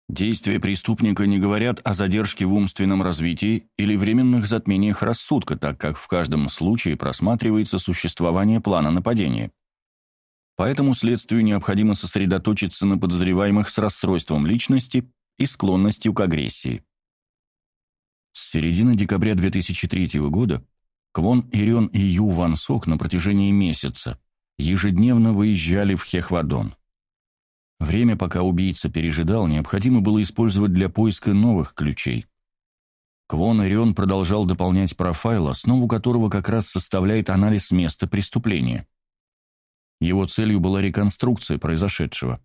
Действия преступника не говорят о задержке в умственном развитии или временных затмениях рассудка, так как в каждом случае просматривается существование плана нападения. Поэтому следствию необходимо сосредоточиться на подозреваемых с расстройством личности и склонностью к агрессии. С середины декабря 2003 года Квон Ирион и Ю Ван Сок на протяжении месяца ежедневно выезжали в Хехвадон. Время, пока убийца пережидал, необходимо было использовать для поиска новых ключей. Квон Ирион продолжал дополнять профайл, основу которого как раз составляет анализ места преступления. Его целью была реконструкция произошедшего.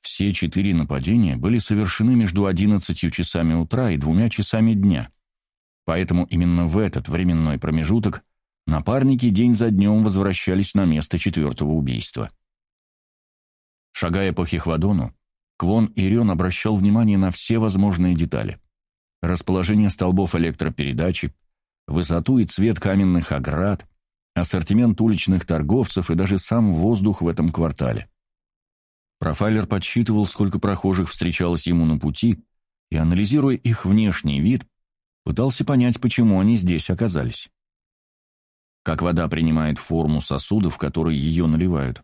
Все четыре нападения были совершены между 11 часами утра и двумя часами дня, поэтому именно в этот временной промежуток напарники день за днем возвращались на место четвертого убийства. Шагая по Хихвадону, Квон Ирион обращал внимание на все возможные детали. Расположение столбов электропередачи, высоту и цвет каменных оград, ассортимент уличных торговцев и даже сам воздух в этом квартале. Профайлер подсчитывал, сколько прохожих встречалось ему на пути, и, анализируя их внешний вид, пытался понять, почему они здесь оказались. Как вода принимает форму сосуда, в который ее наливают,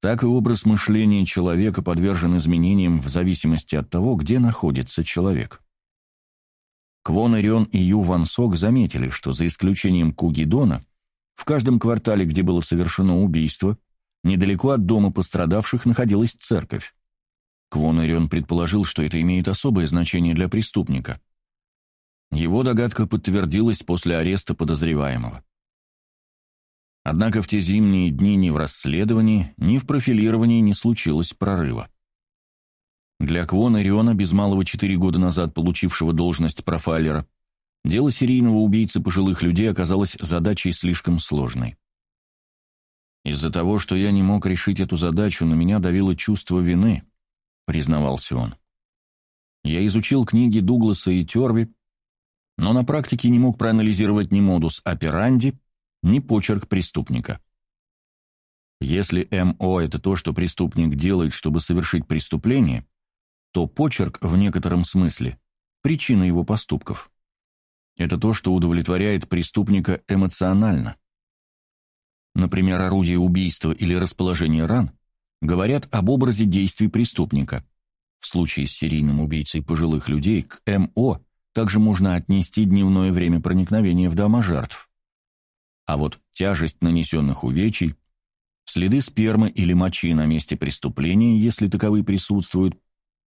так и образ мышления человека подвержен изменениям в зависимости от того, где находится человек. Квон Ирион и Ю Ван Сок заметили, что за исключением Кугидона, в каждом квартале, где было совершено убийство, недалеко от дома пострадавших находилась церковь. Квон Ирион предположил, что это имеет особое значение для преступника. Его догадка подтвердилась после ареста подозреваемого. Однако в те зимние дни ни в расследовании, ни в профилировании не случилось прорыва. Для Квона Риона, без малого четыре года назад получившего должность профайлера, дело серийного убийцы пожилых людей оказалось задачей слишком сложной. «Из-за того, что я не мог решить эту задачу, на меня давило чувство вины», — признавался он. «Я изучил книги Дугласа и Терви, но на практике не мог проанализировать ни модус операнди, ни почерк преступника. Если МО – это то, что преступник делает, чтобы совершить преступление, то почерк, в некотором смысле, причина его поступков. Это то, что удовлетворяет преступника эмоционально. Например, орудие убийства или расположение ран говорят об образе действий преступника. В случае с серийным убийцей пожилых людей к МО также можно отнести дневное время проникновения в дома жертв. А вот тяжесть нанесенных увечий, следы спермы или мочи на месте преступления, если таковые присутствуют,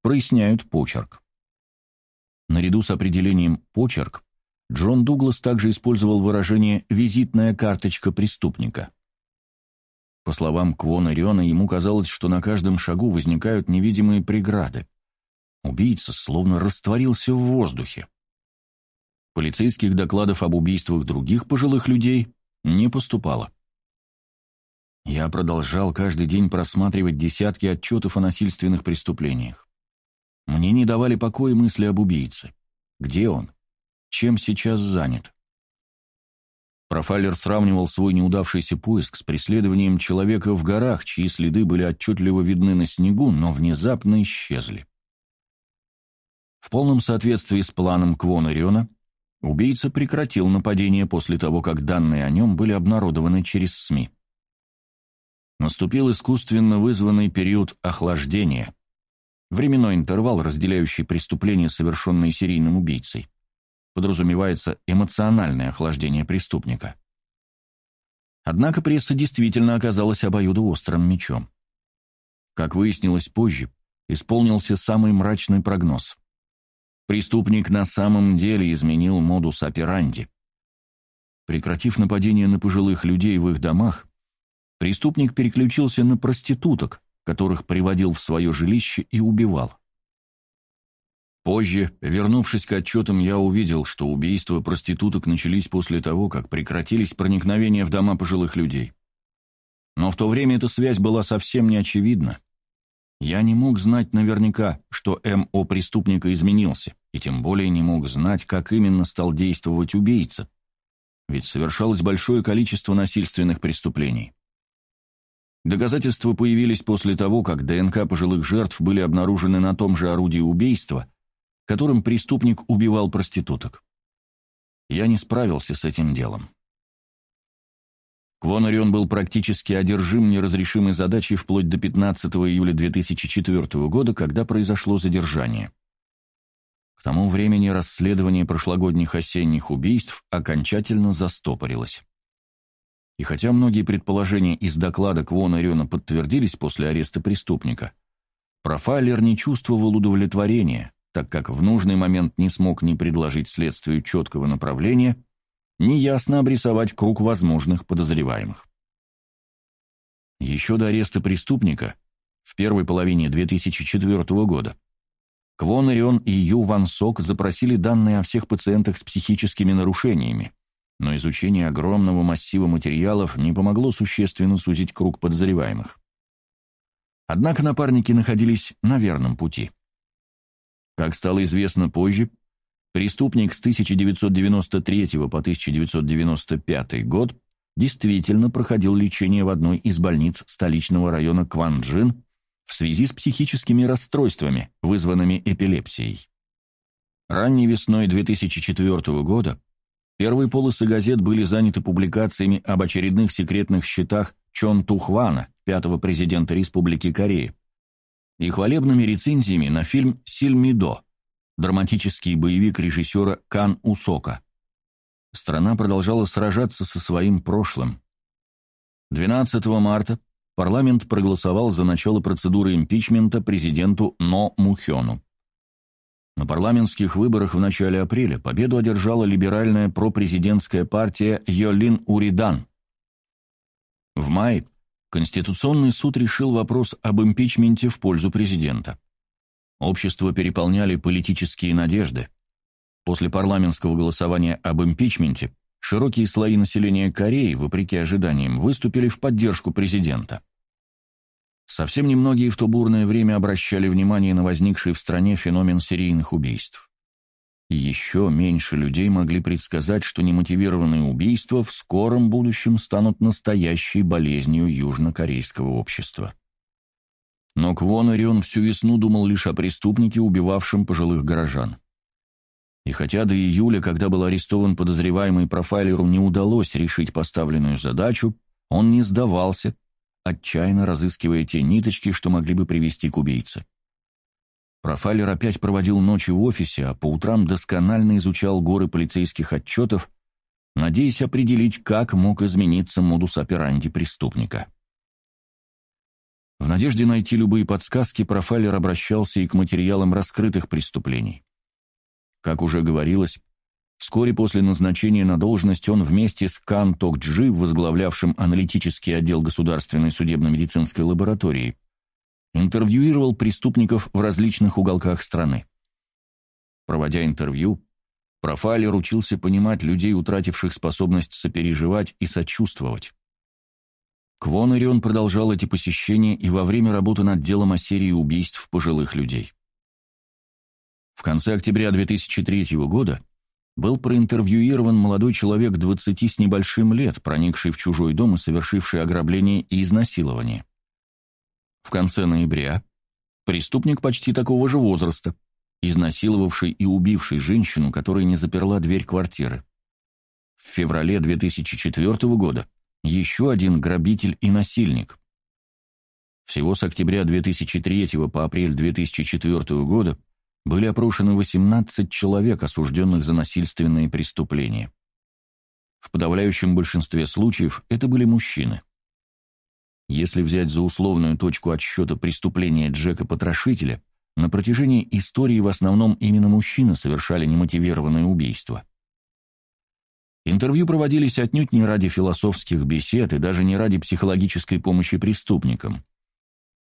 проясняют почерк. Наряду с определением «почерк» Джон Дуглас также использовал выражение «визитная карточка преступника». По словам Квона Риона, ему казалось, что на каждом шагу возникают невидимые преграды. Убийца словно растворился в воздухе. Полицейских докладов об убийствах других пожилых людей не поступало. Я продолжал каждый день просматривать десятки отчетов о насильственных преступлениях. Мне не давали покоя мысли об убийце. Где он? Чем сейчас занят? Профайлер сравнивал свой неудавшийся поиск с преследованием человека в горах, чьи следы были отчетливо видны на снегу, но внезапно исчезли. В полном соответствии с планом Квона Риона, Убийца прекратил нападение после того, как данные о нем были обнародованы через СМИ. Наступил искусственно вызванный период охлаждения, временной интервал, разделяющий преступления, совершенные серийным убийцей. Подразумевается эмоциональное охлаждение преступника. Однако пресса действительно оказалась обоюдоострым мечом. Как выяснилось позже, исполнился самый мрачный прогноз. Преступник на самом деле изменил модус операнди. Прекратив нападение на пожилых людей в их домах, преступник переключился на проституток, которых приводил в свое жилище и убивал. Позже, вернувшись к отчетам, я увидел, что убийства проституток начались после того, как прекратились проникновения в дома пожилых людей. Но в то время эта связь была совсем не очевидна. Я не мог знать наверняка, что МО преступника изменился, и тем более не мог знать, как именно стал действовать убийца, ведь совершалось большое количество насильственных преступлений. Доказательства появились после того, как ДНК пожилых жертв были обнаружены на том же орудии убийства, которым преступник убивал проституток. Я не справился с этим делом. Квонарион был практически одержим неразрешимой задачей вплоть до 15 июля 2004 года, когда произошло задержание. К тому времени расследование прошлогодних осенних убийств окончательно застопорилось. И хотя многие предположения из доклада Квона подтвердились после ареста преступника, профайлер не чувствовал удовлетворения, так как в нужный момент не смог ни предложить следствию четкого направления, неясно обрисовать круг возможных подозреваемых. Еще до ареста преступника в первой половине 2004 года, Квон Ирион и Ю Ван Сок запросили данные о всех пациентах с психическими нарушениями, но изучение огромного массива материалов не помогло существенно сузить круг подозреваемых. Однако напарники находились на верном пути. Как стало известно позже, преступник с 1993 по 1995 год действительно проходил лечение в одной из больниц столичного района Кванджин в связи с психическими расстройствами, вызванными эпилепсией. Ранней весной 2004 года первые полосы газет были заняты публикациями об очередных секретных счетах Чон Тухвана, пятого президента Республики Корея, и хвалебными рецензиями на фильм «Сильмидо», драматический боевик режиссера Кан Усока. Страна продолжала сражаться со своим прошлым. 12 марта парламент проголосовал за начало процедуры импичмента президенту Но Мухёну. На парламентских выборах в начале апреля победу одержала либеральная пропрезидентская партия Йолин Уридан. В мае Конституционный суд решил вопрос об импичменте в пользу президента. Общество переполняли политические надежды. После парламентского голосования об импичменте широкие слои населения Кореи, вопреки ожиданиям, выступили в поддержку президента. Совсем немногие в то бурное время обращали внимание на возникший в стране феномен серийных убийств. И еще меньше людей могли предсказать, что немотивированные убийства в скором будущем станут настоящей болезнью южнокорейского общества. Но Квон Орион всю весну думал лишь о преступнике, убивавшем пожилых горожан. И хотя до июля, когда был арестован подозреваемый профайлеру, не удалось решить поставленную задачу, он не сдавался, отчаянно разыскивая те ниточки, что могли бы привести к убийце. Профайлер опять проводил ночи в офисе, а по утрам досконально изучал горы полицейских отчетов, надеясь определить, как мог измениться модус операнди преступника. В надежде найти любые подсказки, профайлер обращался и к материалам раскрытых преступлений. Как уже говорилось, вскоре после назначения на должность он вместе с Кан Токджи, возглавлявшим аналитический отдел Государственной судебно-медицинской лаборатории, интервьюировал преступников в различных уголках страны. Проводя интервью, профайлер учился понимать людей, утративших способность сопереживать и сочувствовать. Квон Ирион продолжал эти посещения и во время работы над делом о серии убийств пожилых людей. В конце октября 2003 года был проинтервьюирован молодой человек 20 с небольшим лет, проникший в чужой дом и совершивший ограбление и изнасилование. В конце ноября преступник почти такого же возраста, изнасиловавший и убивший женщину, которая не заперла дверь квартиры. В феврале 2004 года еще один грабитель и насильник. Всего с октября 2003 по апрель 2004 года были опрошены 18 человек, осужденных за насильственные преступления. В подавляющем большинстве случаев это были мужчины. Если взять за условную точку отсчета преступления Джека-потрошителя, на протяжении истории в основном именно мужчины совершали немотивированные убийства. Интервью проводились отнюдь не ради философских бесед и даже не ради психологической помощи преступникам.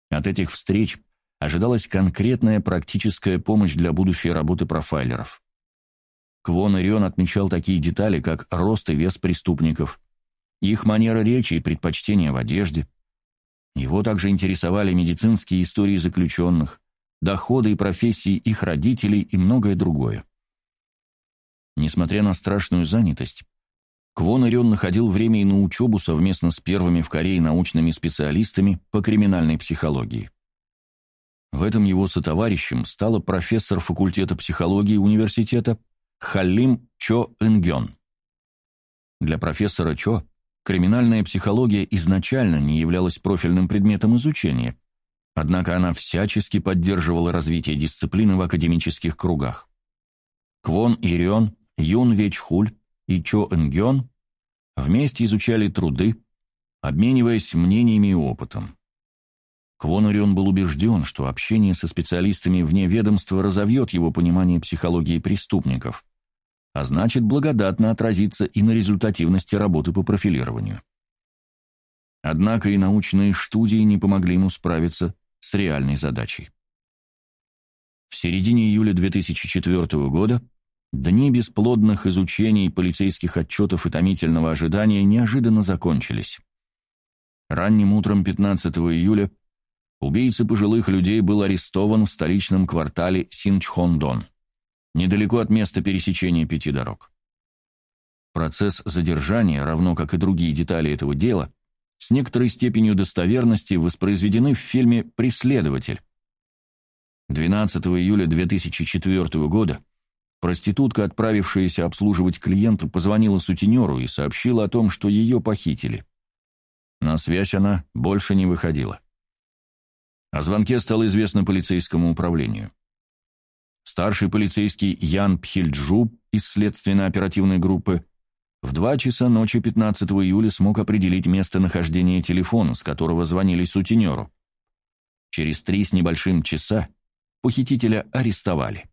От этих встреч ожидалась конкретная практическая помощь для будущей работы профайлеров. Квон Ирион отмечал такие детали, как рост и вес преступников, их манера речи и предпочтения в одежде, его также интересовали медицинские истории заключенных, доходы и профессии их родителей и многое другое. Несмотря на страшную занятость, Квон Ирен находил время и на учебу совместно с первыми в Корее научными специалистами по криминальной психологии. В этом его сотоварищем стала профессор факультета психологии университета Халим Чо Ингён. Для профессора Чо Криминальная психология изначально не являлась профильным предметом изучения, однако она всячески поддерживала развитие дисциплины в академических кругах. Квон Ирион, Юн Вечхуль и Чо Энгён вместе изучали труды, обмениваясь мнениями и опытом. Квон Ирион был убежден, что общение со специалистами вне ведомства разовьет его понимание психологии преступников а значит благодатно отразится и на результативности работы по профилированию. Однако и научные студии не помогли ему справиться с реальной задачей. В середине июля 2004 года дни бесплодных изучений полицейских отчетов и томительного ожидания неожиданно закончились. Ранним утром 15 июля убийца пожилых людей был арестован в столичном квартале Синчхондон, недалеко от места пересечения пяти дорог. Процесс задержания, равно как и другие детали этого дела, с некоторой степенью достоверности воспроизведены в фильме «Преследователь». 12 июля 2004 года проститутка, отправившаяся обслуживать клиента, позвонила сутенеру и сообщила о том, что ее похитили. На связь она больше не выходила. О звонке стало известно полицейскому управлению. Старший полицейский Ян Пхильджу из следственно-оперативной группы в 2 часа ночи 15 июля смог определить местонахождение телефона, с которого звонили сутенеру. Через три с небольшим часа похитителя арестовали.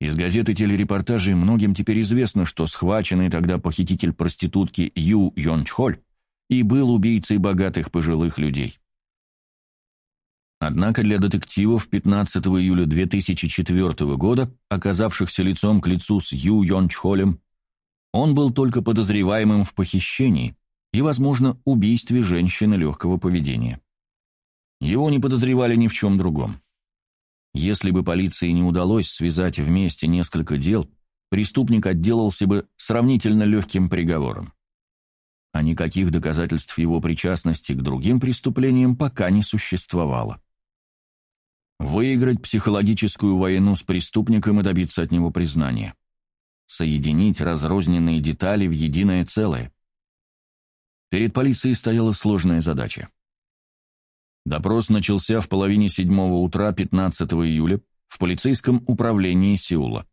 Из газеты телерепортажей многим теперь известно, что схваченный тогда похититель проститутки Ю Йончхоль и был убийцей богатых пожилых людей. Однако для детективов 15 июля 2004 года, оказавшихся лицом к лицу с Ю Йончхолем, он был только подозреваемым в похищении и, возможно, убийстве женщины легкого поведения. Его не подозревали ни в чем другом. Если бы полиции не удалось связать вместе несколько дел, преступник отделался бы сравнительно легким приговором а никаких доказательств его причастности к другим преступлениям пока не существовало. Выиграть психологическую войну с преступником и добиться от него признания. Соединить разрозненные детали в единое целое. Перед полицией стояла сложная задача. Допрос начался в половине седьмого утра 15 июля в полицейском управлении Сеула.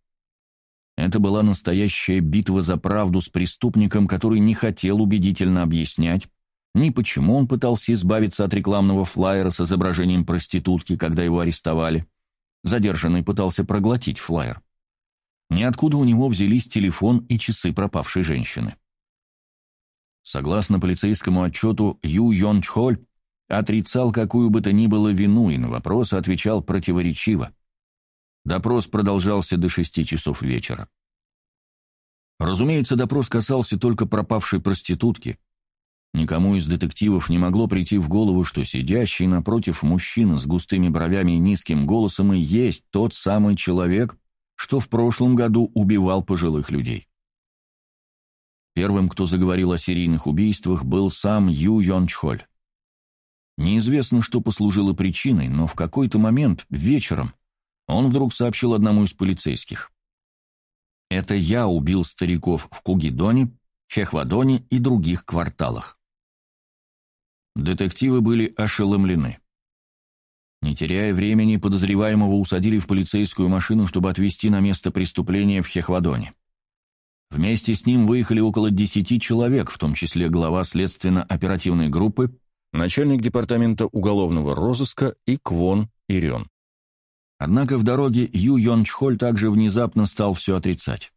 Это была настоящая битва за правду с преступником, который не хотел убедительно объяснять, ни почему он пытался избавиться от рекламного флаера с изображением проститутки, когда его арестовали. Задержанный пытался проглотить флаер. Ниоткуда у него взялись телефон и часы пропавшей женщины. Согласно полицейскому отчету, Ю Йон Чхоль отрицал какую бы то ни было вину и на вопросы отвечал противоречиво. Допрос продолжался до шести часов вечера. Разумеется, допрос касался только пропавшей проститутки. Никому из детективов не могло прийти в голову, что сидящий напротив мужчина с густыми бровями и низким голосом и есть тот самый человек, что в прошлом году убивал пожилых людей. Первым, кто заговорил о серийных убийствах, был сам Ю Йон Чхоль. Неизвестно, что послужило причиной, но в какой-то момент, вечером, он вдруг сообщил одному из полицейских. «Это я убил стариков в Кугидоне, Хехвадоне и других кварталах». Детективы были ошеломлены. Не теряя времени, подозреваемого усадили в полицейскую машину, чтобы отвезти на место преступления в Хехвадоне. Вместе с ним выехали около десяти человек, в том числе глава следственно-оперативной группы, начальник департамента уголовного розыска и Квон Ирен. Однако в дороге Ю Йон Чхоль также внезапно стал все отрицать.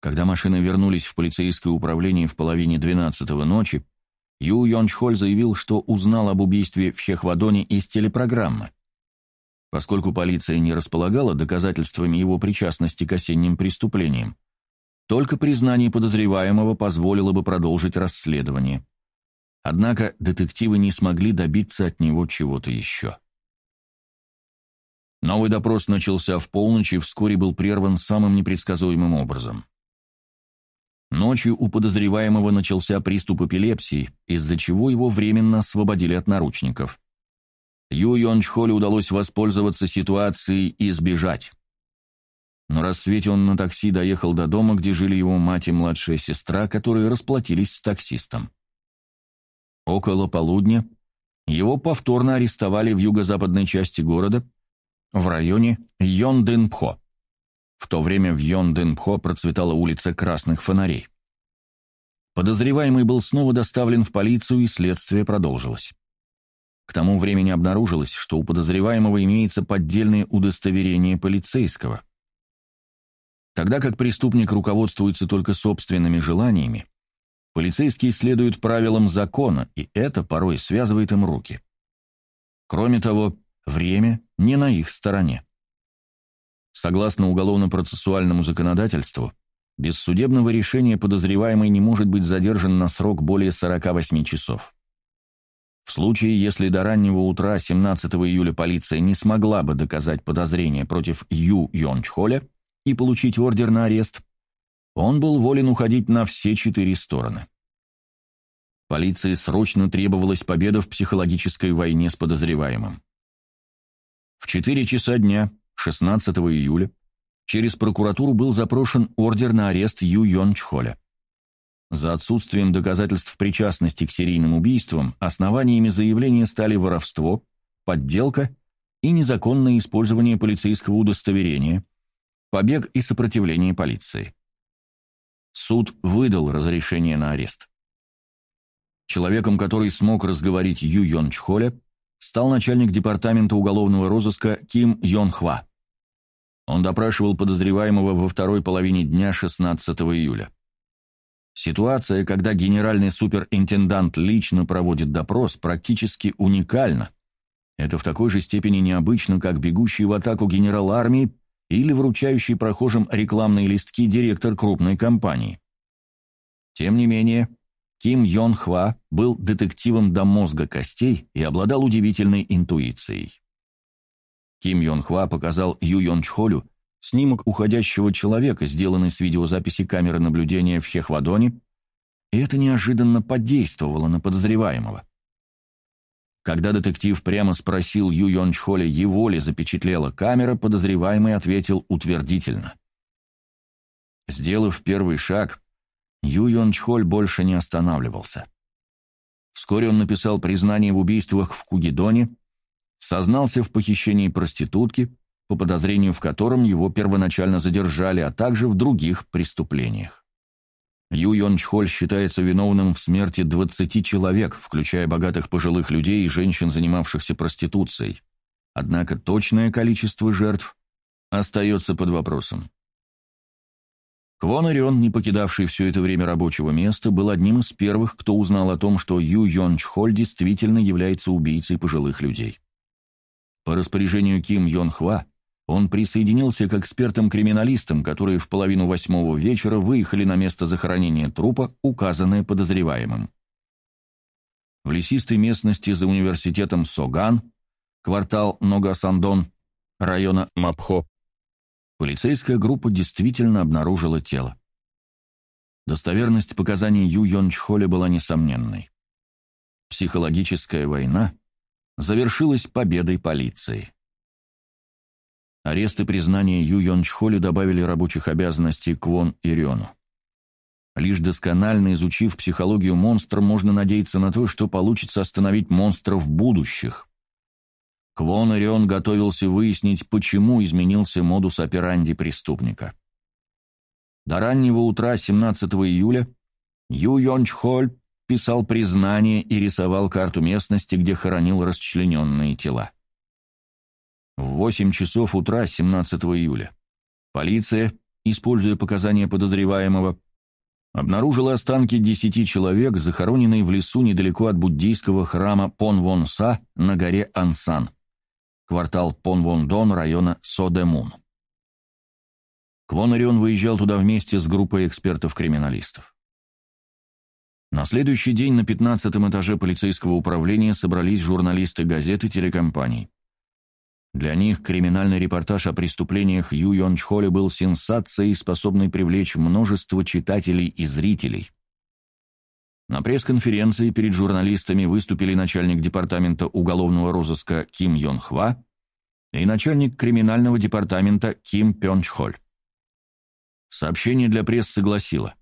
Когда машины вернулись в полицейское управление в половине двенадцатого ночи, Ю Йон Чхоль заявил, что узнал об убийстве в Хехвадоне из телепрограммы. Поскольку полиция не располагала доказательствами его причастности к осенним преступлениям, только признание подозреваемого позволило бы продолжить расследование. Однако детективы не смогли добиться от него чего-то еще. Новый допрос начался в полночь и вскоре был прерван самым непредсказуемым образом. Ночью у подозреваемого начался приступ эпилепсии, из-за чего его временно освободили от наручников. Ю Йон Чхоле удалось воспользоваться ситуацией и сбежать. На рассвете он на такси доехал до дома, где жили его мать и младшая сестра, которые расплатились с таксистом. Около полудня его повторно арестовали в юго-западной части города в районе Йондынпхо. В то время в Йондынпхо процветала улица красных фонарей. Подозреваемый был снова доставлен в полицию, и следствие продолжилось. К тому времени обнаружилось, что у подозреваемого имеется поддельное удостоверение полицейского. Тогда как преступник руководствуется только собственными желаниями, полицейские следуют правилам закона, и это порой связывает им руки. Кроме того, время не на их стороне. Согласно уголовно-процессуальному законодательству, без судебного решения подозреваемый не может быть задержан на срок более 48 часов. В случае, если до раннего утра 17 июля полиция не смогла бы доказать подозрение против Ю Йончхоля и получить ордер на арест, он был волен уходить на все четыре стороны. Полиции срочно требовалась победа в психологической войне с подозреваемым. В 4 часа дня 16 июля через прокуратуру был запрошен ордер на арест Ю Йон Чхоля. За отсутствием доказательств причастности к серийным убийствам основаниями заявления стали воровство, подделка и незаконное использование полицейского удостоверения, побег и сопротивление полиции. Суд выдал разрешение на арест. Человеком, который смог разговорить Ю Йон Чхоля, стал начальник департамента уголовного розыска Ким Йон Хва. Он допрашивал подозреваемого во второй половине дня 16 июля. Ситуация, когда генеральный суперинтендант лично проводит допрос, практически уникальна. Это в такой же степени необычно, как бегущий в атаку генерал армии или вручающий прохожим рекламные листки директор крупной компании. Тем не менее, Ким Йон Хва был детективом до мозга костей и обладал удивительной интуицией. Ким Йон Хва показал Ю Йон Чхолю снимок уходящего человека, сделанный с видеозаписи камеры наблюдения в Хехвадоне, и это неожиданно подействовало на подозреваемого. Когда детектив прямо спросил Ю Йон Чхоля, его ли запечатлела камера, подозреваемый ответил утвердительно. Сделав первый шаг, Ю Йон Чхоль больше не останавливался. Вскоре он написал признание в убийствах в Кугидоне, сознался в похищении проститутки, по подозрению в котором его первоначально задержали, а также в других преступлениях. Ю Йон Чхоль считается виновным в смерти 20 человек, включая богатых пожилых людей и женщин, занимавшихся проституцией. Однако точное количество жертв остается под вопросом. Квон Орион, не покидавший все это время рабочего места, был одним из первых, кто узнал о том, что Ю Йон Чхоль действительно является убийцей пожилых людей. По распоряжению Ким Йон Хва он присоединился к экспертам-криминалистам, которые в половину восьмого вечера выехали на место захоронения трупа, указанное подозреваемым. В лесистой местности за университетом Соган, квартал Ногасандон, района Мапхо, полицейская группа действительно обнаружила тело. Достоверность показаний Ю Йон Чхоля была несомненной. Психологическая война завершилась победой полиции. Арест и признание Ю Йон Чхолю добавили рабочих обязанностей Квон и Рёну. Лишь досконально изучив психологию монстра, можно надеяться на то, что получится остановить монстров будущих. Квон Орион готовился выяснить, почему изменился модус операнди преступника. До раннего утра 17 июля Ю Йончхоль писал признание и рисовал карту местности, где хоронил расчлененные тела. В 8 часов утра 17 июля полиция, используя показания подозреваемого, обнаружила останки 10 человек, захороненные в лесу недалеко от буддийского храма Понвонса на горе Ансан квартал Понвондон района Содемун. Квонарион выезжал туда вместе с группой экспертов-криминалистов. На следующий день на пятнадцатом этаже полицейского управления собрались журналисты газет и телекомпаний. Для них криминальный репортаж о преступлениях Ю Йончхоля был сенсацией, способной привлечь множество читателей и зрителей. На пресс-конференции перед журналистами выступили начальник департамента уголовного розыска Ким Йон Хва и начальник криминального департамента Ким Пён Чхоль. Сообщение для прессы гласило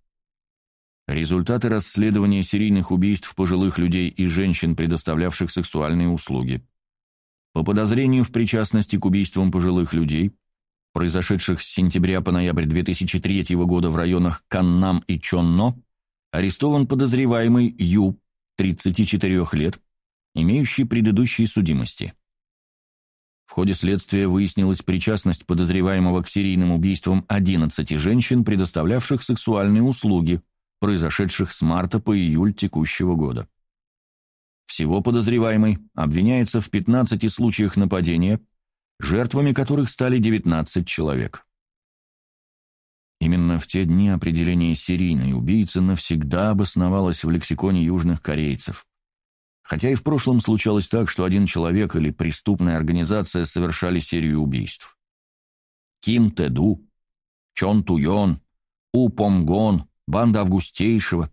Результаты расследования серийных убийств пожилых людей и женщин, предоставлявших сексуальные услуги. По подозрению в причастности к убийствам пожилых людей, произошедших с сентября по ноябрь 2003 года в районах Каннам и Чонно, арестован подозреваемый Ю, 34 лет, имеющий предыдущие судимости. В ходе следствия выяснилась причастность подозреваемого к серийным убийствам 11 женщин, предоставлявших сексуальные услуги, произошедших с марта по июль текущего года. Всего подозреваемый обвиняется в 15 случаях нападения, жертвами которых стали 19 человек. Именно в те дни определение серийной убийцы навсегда обосновалось в лексиконе южных корейцев. Хотя и в прошлом случалось так, что один человек или преступная организация совершали серию убийств. Ким Теду, Чон Туйон, У Помгон, банда Августейшего.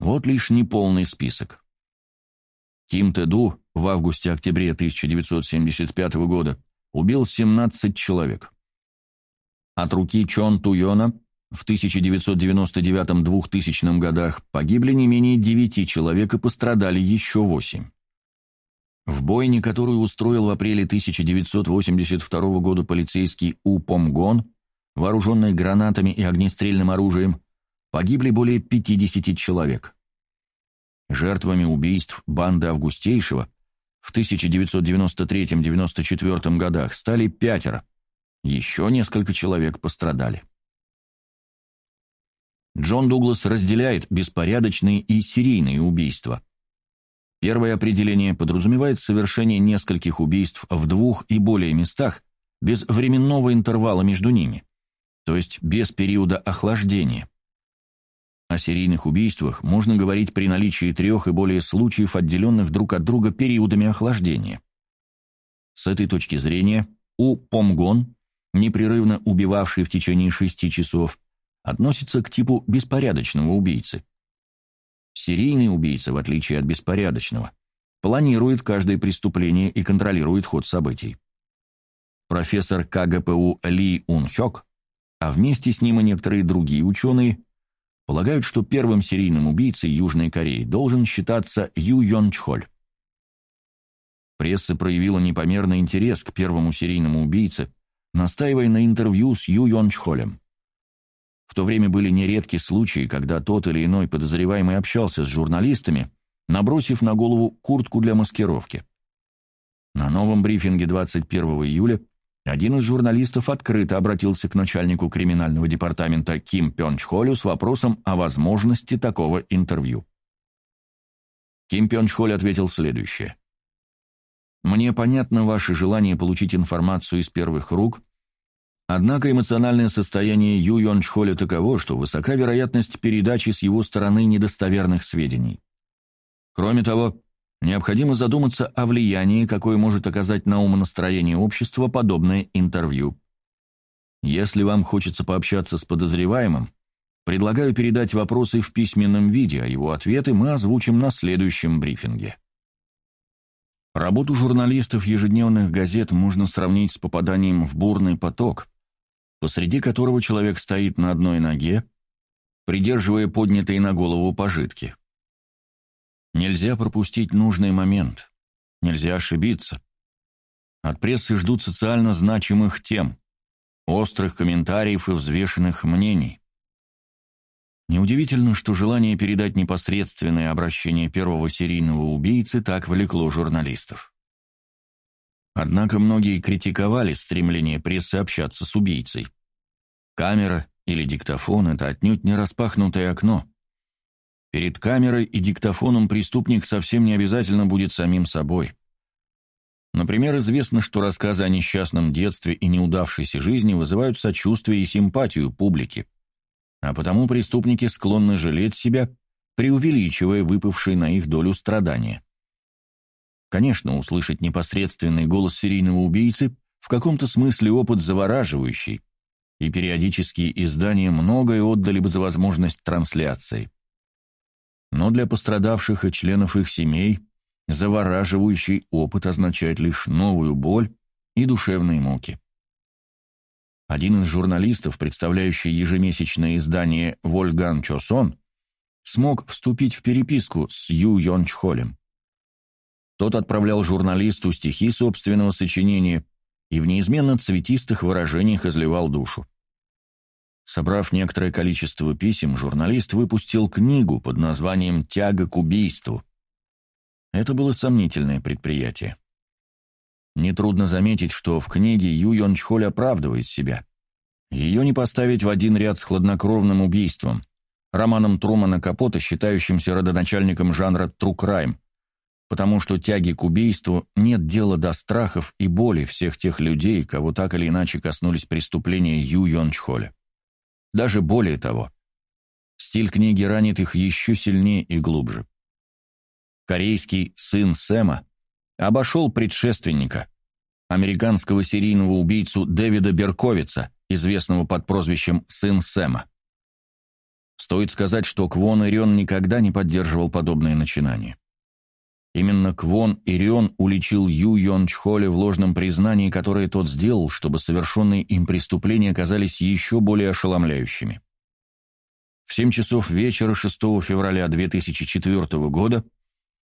Вот лишь неполный список. Ким Теду в августе-октябре 1975 года убил 17 человек. От руки Чон Туйона в 1999-2000 годах погибли не менее 9 человек и пострадали еще 8. В бойне, которую устроил в апреле 1982 года полицейский У Помгон, вооруженный гранатами и огнестрельным оружием, погибли более 50 человек. Жертвами убийств банды Августейшего в 1993-1994 годах стали пятеро, еще несколько человек пострадали. Джон Дуглас разделяет беспорядочные и серийные убийства. Первое определение подразумевает совершение нескольких убийств в двух и более местах без временного интервала между ними, то есть без периода охлаждения. О серийных убийствах можно говорить при наличии трех и более случаев, отделенных друг от друга периодами охлаждения. С этой точки зрения у Помгон непрерывно убивавший в течение шести часов, относится к типу беспорядочного убийцы. Серийный убийца, в отличие от беспорядочного, планирует каждое преступление и контролирует ход событий. Профессор КГПУ Ли Ун Хёк, а вместе с ним и некоторые другие ученые, полагают, что первым серийным убийцей Южной Кореи должен считаться Ю Йон Чхоль. Пресса проявила непомерный интерес к первому серийному убийце, настаивая на интервью с Ю Йон Чхолем. В то время были нередки случаи, когда тот или иной подозреваемый общался с журналистами, набросив на голову куртку для маскировки. На новом брифинге 21 июля один из журналистов открыто обратился к начальнику криминального департамента Ким Пён Чхолю с вопросом о возможности такого интервью. Ким Пён Чхоль ответил следующее. Мне понятно ваше желание получить информацию из первых рук, однако эмоциональное состояние Ю Йон Чхоля таково, что высока вероятность передачи с его стороны недостоверных сведений. Кроме того, необходимо задуматься о влиянии, какое может оказать на умонастроение общества подобное интервью. Если вам хочется пообщаться с подозреваемым, предлагаю передать вопросы в письменном виде, а его ответы мы озвучим на следующем брифинге. Работу журналистов ежедневных газет можно сравнить с попаданием в бурный поток, посреди которого человек стоит на одной ноге, придерживая поднятые на голову пожитки. Нельзя пропустить нужный момент, нельзя ошибиться. От прессы ждут социально значимых тем, острых комментариев и взвешенных мнений. Неудивительно, что желание передать непосредственное обращение первого серийного убийцы так влекло журналистов. Однако многие критиковали стремление прессы общаться с убийцей. Камера или диктофон – это отнюдь не распахнутое окно. Перед камерой и диктофоном преступник совсем не обязательно будет самим собой. Например, известно, что рассказы о несчастном детстве и неудавшейся жизни вызывают сочувствие и симпатию публики а потому преступники склонны жалеть себя, преувеличивая выпавшие на их долю страдания. Конечно, услышать непосредственный голос серийного убийцы в каком-то смысле опыт завораживающий, и периодические издания многое отдали бы за возможность трансляции. Но для пострадавших и членов их семей завораживающий опыт означает лишь новую боль и душевные муки. Один из журналистов, представляющий ежемесячное издание «Вольган Чосон», смог вступить в переписку с Ю Йон Чхолем. Тот отправлял журналисту стихи собственного сочинения и в неизменно цветистых выражениях изливал душу. Собрав некоторое количество писем, журналист выпустил книгу под названием «Тяга к убийству». Это было сомнительное предприятие. Нетрудно заметить, что в книге Ю Йон Чхоль оправдывает себя. Ее не поставить в один ряд с хладнокровным убийством, романом Трумана Капота, считающимся родоначальником жанра true crime, потому что тяги к убийству нет дела до страхов и боли всех тех людей, кого так или иначе коснулись преступления Ю Йончхоля. Даже более того, стиль книги ранит их еще сильнее и глубже. Корейский сын Сэма обошел предшественника, американского серийного убийцу Дэвида Берковица, известного под прозвищем «Сын Сэма». Стоит сказать, что Квон Ирион никогда не поддерживал подобные начинания. Именно Квон Ирион уличил Ю Йон Чхоле в ложном признании, которое тот сделал, чтобы совершенные им преступления оказались еще более ошеломляющими. В 7 часов вечера 6 февраля 2004 года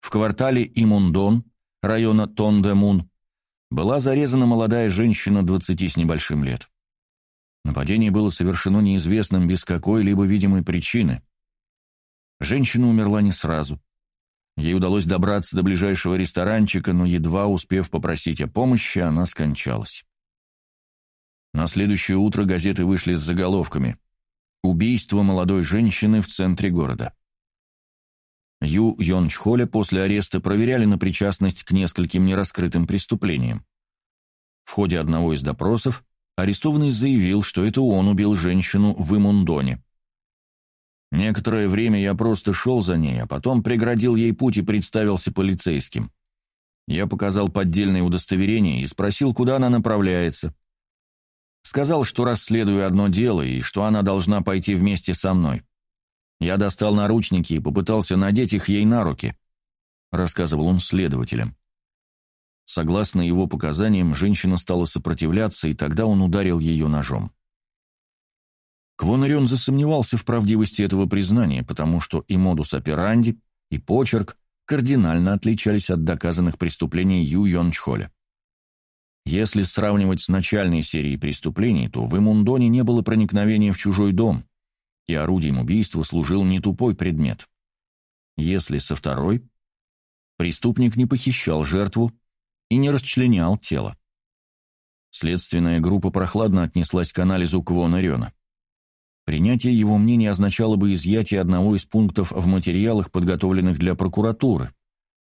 в квартале Имундон, района Тондемун, была зарезана молодая женщина 20 с небольшим лет. Нападение было совершено неизвестным без какой-либо видимой причины. Женщина умерла не сразу. Ей удалось добраться до ближайшего ресторанчика, но едва успев попросить о помощи, она скончалась. На следующее утро газеты вышли с заголовками «Убийство молодой женщины в центре города». Ю Йончхоля после ареста проверяли на причастность к нескольким нераскрытым преступлениям. В ходе одного из допросов арестованный заявил, что это он убил женщину в Имундоне. Некоторое время я просто шел за ней, а потом преградил ей путь и представился полицейским. Я показал поддельное удостоверение и спросил, куда она направляется. Сказал, что расследую одно дело и что она должна пойти вместе со мной. Я достал наручники и попытался надеть их ей на руки, рассказывал он следователям. Согласно его показаниям, женщина стала сопротивляться, и тогда он ударил ее ножом. Квонарион засомневался в правдивости этого признания, потому что и модус операнди, и почерк кардинально отличались от доказанных преступлений Ю Йон Чхоля. Если сравнивать с начальной серией преступлений, то в Имундоне не было проникновения в чужой дом, и орудием убийства служил не тупой предмет. Если со второй, преступник не похищал жертву, и не расчленял тело. Следственная группа прохладно отнеслась к анализу Квона Рена. Принятие его мнения означало бы изъятие одного из пунктов в материалах, подготовленных для прокуратуры,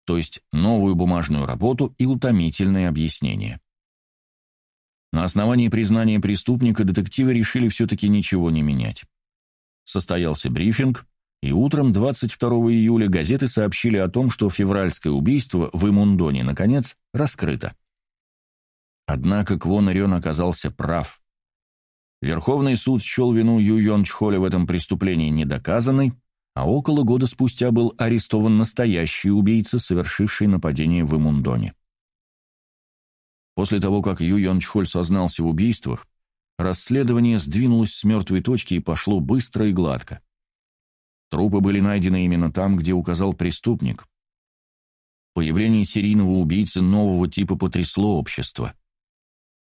то есть новую бумажную работу и утомительное объяснение. На основании признания преступника детективы решили все-таки ничего не менять. Состоялся брифинг, и утром 22 июля газеты сообщили о том, что февральское убийство в Имундоне, наконец, раскрыто. Однако Квон Ирен оказался прав. Верховный суд счел вину Ю Йон Чхоля в этом преступлении недоказанной, а около года спустя был арестован настоящий убийца, совершивший нападение в Имундоне. После того, как Ю Йон Чхоль сознался в убийствах, расследование сдвинулось с мертвой точки и пошло быстро и гладко. Трупы были найдены именно там, где указал преступник. Появление серийного убийцы нового типа потрясло общество.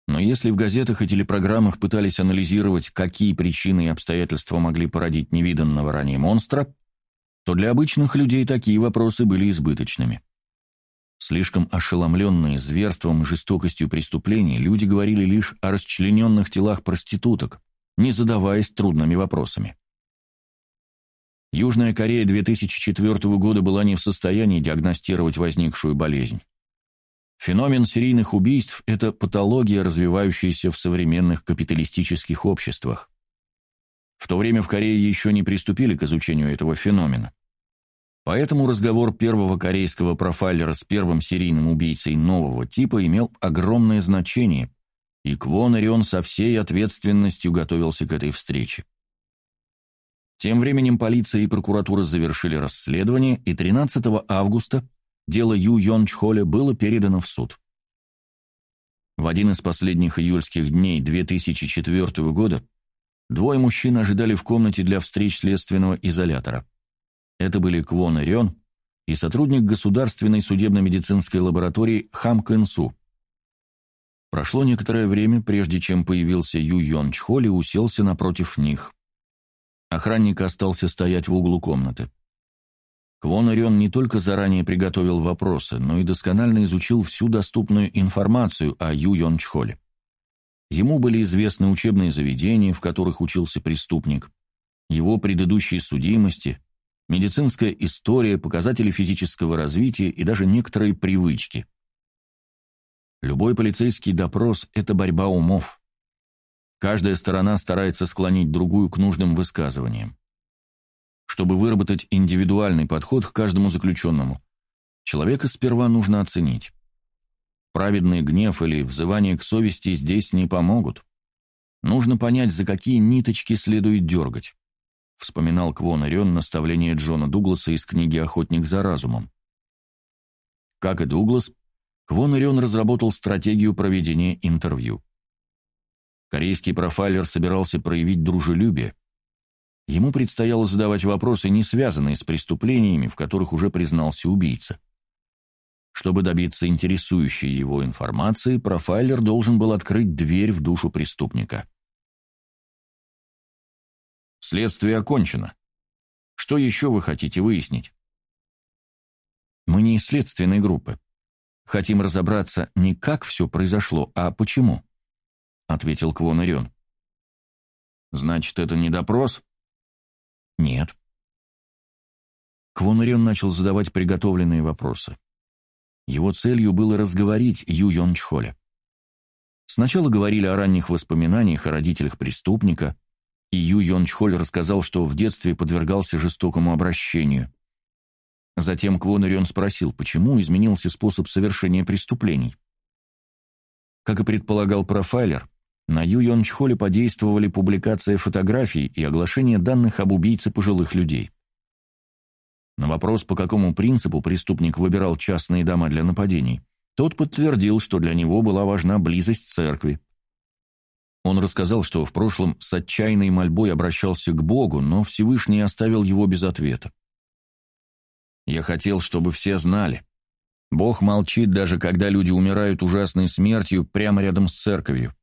Но если в газетах и телепрограммах пытались анализировать, какие причины и обстоятельства могли породить невиданного ранее монстра, то для обычных людей такие вопросы были избыточными. Слишком ошеломленные зверством и жестокостью преступлений, люди говорили лишь о расчлененных телах проституток, не задаваясь трудными вопросами. Южная Корея 2004 года была не в состоянии диагностировать возникшую болезнь. Феномен серийных убийств – это патология, развивающаяся в современных капиталистических обществах. В то время в Корее еще не приступили к изучению этого феномена. Поэтому разговор первого корейского профайлера с первым серийным убийцей нового типа имел огромное значение, и Квон Орион со всей ответственностью готовился к этой встрече. Тем временем полиция и прокуратура завершили расследование, и 13 августа дело Ю Йон Чхоля было передано в суд. В один из последних июльских дней 2004 года двое мужчин ожидали в комнате для встреч следственного изолятора. Это были Квон Ирион и сотрудник Государственной судебно-медицинской лаборатории Хам Кэн Су. Прошло некоторое время, прежде чем появился Ю Йон Чхоль и уселся напротив них. Охранник остался стоять в углу комнаты. Квон Орион не только заранее приготовил вопросы, но и досконально изучил всю доступную информацию о Ю Йон Чхоле. Ему были известны учебные заведения, в которых учился преступник, его предыдущие судимости, медицинская история, показатели физического развития и даже некоторые привычки. Любой полицейский допрос – это борьба умов. Каждая сторона старается склонить другую к нужным высказываниям. Чтобы выработать индивидуальный подход к каждому заключенному, человека сперва нужно оценить. Праведный гнев или взывание к совести здесь не помогут. Нужно понять, за какие ниточки следует дергать. Вспоминал Квон Рен наставление Джона Дугласа из книги «Охотник за разумом». Как и Дуглас, Квон Рен разработал стратегию проведения интервью. Корейский профайлер собирался проявить дружелюбие, Ему предстояло задавать вопросы, не связанные с преступлениями, в которых уже признался убийца. Чтобы добиться интересующей его информации, профайлер должен был открыть дверь в душу преступника. Следствие окончено. Что еще вы хотите выяснить? Мы не из следственной группы. Хотим разобраться не как все произошло, а почему, — ответил Квон Ирен. Значит, это не допрос? Нет. Квон начал задавать приготовленные вопросы. Его целью было разговорить Ю Йон Чхоля. Сначала говорили о ранних воспоминаниях о родителях преступника, и Ю Йон Чхоль рассказал, что в детстве подвергался жестокому обращению. Затем Квон Ирен спросил, почему изменился способ совершения преступлений. Как и предполагал профайлер, на Ю Йончхоле подействовали публикация фотографий и оглашение данных об убийце пожилых людей. На вопрос, по какому принципу преступник выбирал частные дома для нападений, тот подтвердил, что для него была важна близость церкви. Он рассказал, что в прошлом с отчаянной мольбой обращался к Богу, но Всевышний оставил его без ответа. «Я хотел, чтобы все знали. Бог молчит, даже когда люди умирают ужасной смертью прямо рядом с церковью.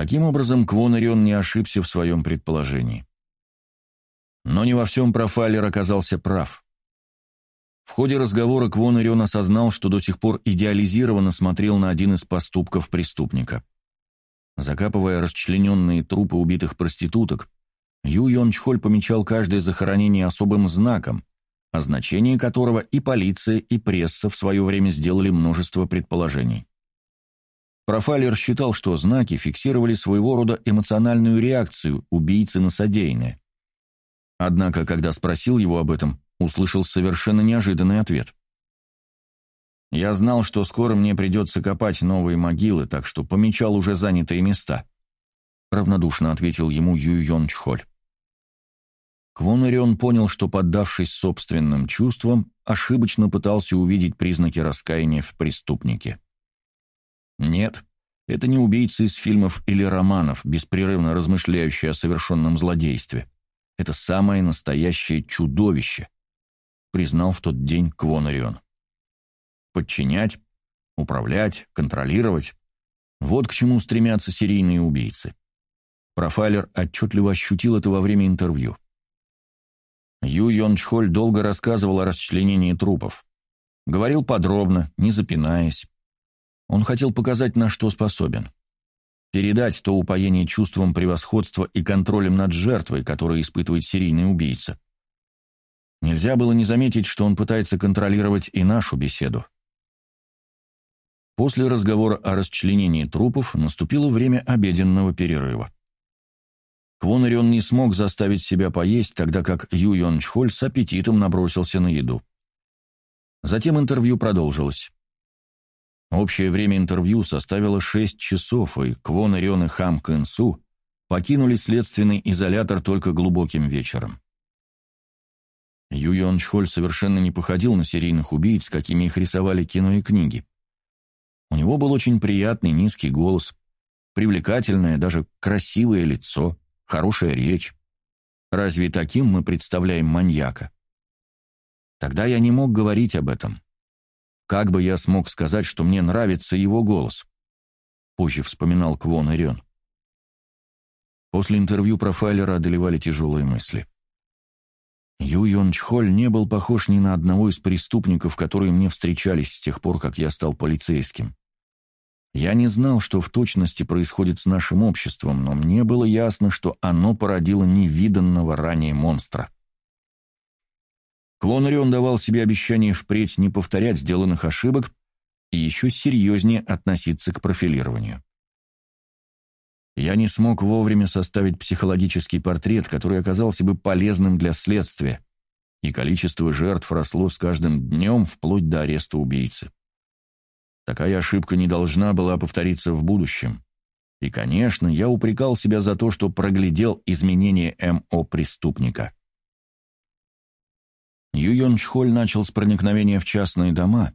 Таким образом, Квонарион не ошибся в своем предположении. Но не во всем профайлер оказался прав. В ходе разговора Квонарион осознал, что до сих пор идеализированно смотрел на один из поступков преступника. Закапывая расчлененные трупы убитых проституток, Ю Йон Чхоль помечал каждое захоронение особым знаком, о значении которого и полиция, и пресса в свое время сделали множество предположений. Профайлер считал, что знаки фиксировали своего рода эмоциональную реакцию убийцы на содеянное. Однако, когда спросил его об этом, услышал совершенно неожиданный ответ. «Я знал, что скоро мне придется копать новые могилы, так что помечал уже занятые места», равнодушно ответил ему Ю Йон Чхоль. Квон Ирион понял, что, поддавшись собственным чувствам, ошибочно пытался увидеть признаки раскаяния в преступнике. Нет, это не убийцы из фильмов или романов, беспрерывно размышляющие о совершенном злодействе. Это самое настоящее чудовище, признал в тот день Квонарион. Подчинять, управлять, контролировать – вот к чему стремятся серийные убийцы. Профайлер отчетливо ощутил это во время интервью. Ю Йон Чхоль долго рассказывал о расчленении трупов. Говорил подробно, не запинаясь. Он хотел показать, на что способен. Передать то упоение чувством превосходства и контролем над жертвой, которое испытывает серийный убийца. Нельзя было не заметить, что он пытается контролировать и нашу беседу. После разговора о расчленении трупов наступило время обеденного перерыва. Квонарион не смог заставить себя поесть, тогда как Ю Йон Чхоль с аппетитом набросился на еду. Затем интервью продолжилось. Общее время интервью составило 6 часов, и Квон Рен и Хам Кэн Су покинули следственный изолятор только глубоким вечером. Ю Йон Чхоль совершенно не походил на серийных убийц, какими их рисовали кино и книги. У него был очень приятный низкий голос, привлекательное, даже красивое лицо, хорошая речь. Разве таким мы представляем маньяка? Тогда я не мог говорить об этом. Как бы я смог сказать, что мне нравится его голос? Позже вспоминал Квон Ирен. После интервью профайлера одолевали тяжелые мысли. Ю Йон Чхоль не был похож ни на одного из преступников, которые мне встречались с тех пор, как я стал полицейским. Я не знал, что в точности происходит с нашим обществом, но мне было ясно, что оно породило невиданного ранее монстра. Квонарион давал себе обещание впредь не повторять сделанных ошибок и еще серьезнее относиться к профилированию. Я не смог вовремя составить психологический портрет, который оказался бы полезным для следствия, и количество жертв росло с каждым днем вплоть до ареста убийцы. Такая ошибка не должна была повториться в будущем. И, конечно, я упрекал себя за то, что проглядел изменения МО преступника. Юйон Чхоль начал с проникновения в частные дома,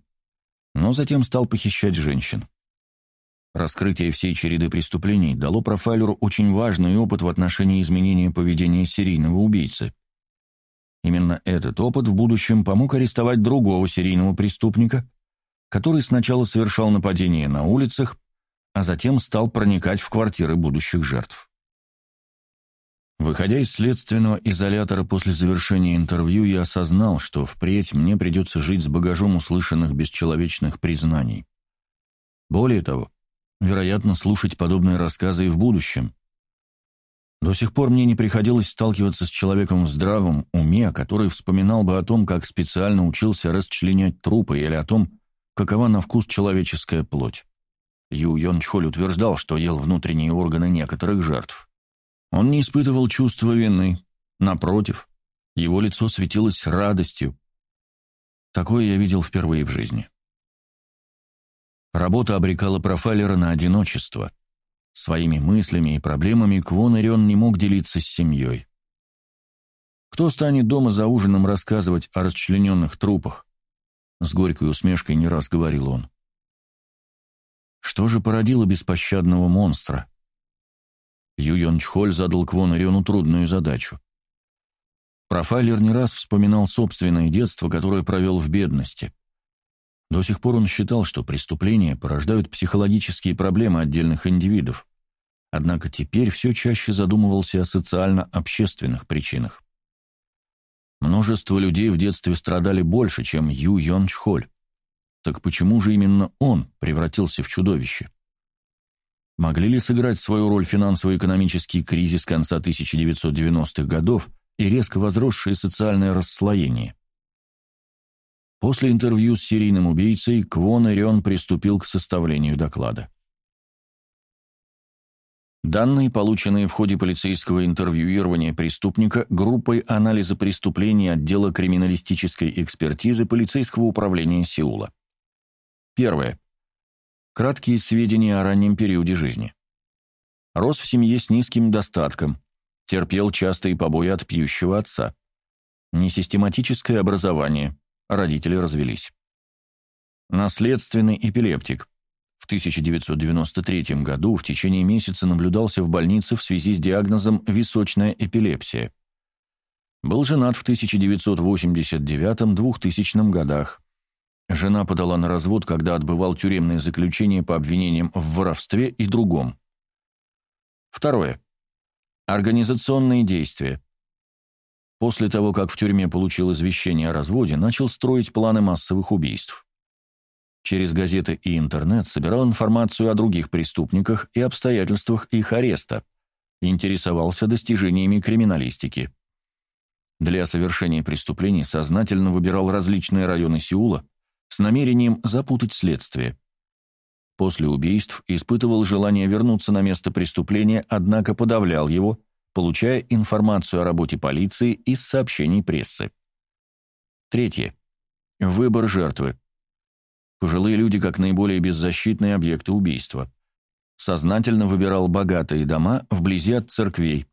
но затем стал похищать женщин. Раскрытие всей череды преступлений дало профайлеру очень важный опыт в отношении изменения поведения серийного убийцы. Именно этот опыт в будущем помог арестовать другого серийного преступника, который сначала совершал нападения на улицах, а затем стал проникать в квартиры будущих жертв. Выходя из следственного изолятора после завершения интервью, я осознал, что впредь мне придется жить с багажом услышанных бесчеловечных признаний. Более того, вероятно, слушать подобные рассказы и в будущем. До сих пор мне не приходилось сталкиваться с человеком в здравом уме, который вспоминал бы о том, как специально учился расчленять трупы или о том, какова на вкус человеческая плоть. Ю Йон Чхоль утверждал, что ел внутренние органы некоторых жертв. Он не испытывал чувства вины. Напротив, его лицо светилось радостью. Такое я видел впервые в жизни. Работа обрекала профайлера на одиночество. Своими мыслями и проблемами Квон Ирион не мог делиться с семьей. Кто станет дома за ужином рассказывать о расчлененных трупах? С горькой усмешкой не раз говорил он. Что же породило беспощадного монстра? Юйон Чхоль задал Квон Ириону трудную задачу. Профайлер не раз вспоминал собственное детство, которое провел в бедности. До сих пор он считал, что преступления порождают психологические проблемы отдельных индивидов. Однако теперь все чаще задумывался о социально-общественных причинах. Множество людей в детстве страдали больше, чем Ю Йон Чхоль. Так почему же именно он превратился в чудовище? Могли ли сыграть свою роль финансово-экономический кризис конца 1990-х годов и резко возросшее социальное расслоение? После интервью с серийным убийцей Квон Эрион приступил к составлению доклада. Данные, полученные в ходе полицейского интервьюирования преступника группой анализа преступлений отдела криминалистической экспертизы полицейского управления Сеула. Первое. Краткие сведения о раннем периоде жизни. Рос в семье с низким достатком, терпел частые побои от пьющего отца. Несистематическое образование, Родители развелись. Наследственный эпилептик. В 1993 году в течение месяца наблюдался в больнице в связи с диагнозом височная эпилепсия. Был женат в 1989-2000 годах. Жена подала на развод, когда отбывал тюремное заключение по обвинениям в воровстве и другом. Второе. Организационные действия. После того, как в тюрьме получил извещение о разводе, начал строить планы массовых убийств. Через газеты и интернет собирал информацию о других преступниках и обстоятельствах их ареста, интересовался достижениями криминалистики. Для совершения преступлений сознательно выбирал различные районы Сеула с намерением запутать следствие. После убийств испытывал желание вернуться на место преступления, однако подавлял его – получая информацию о работе полиции из сообщений прессы. Третье. Выбор жертвы. Пожилые люди как наиболее беззащитные объекты убийства. Сознательно выбирал богатые дома вблизи от церквей.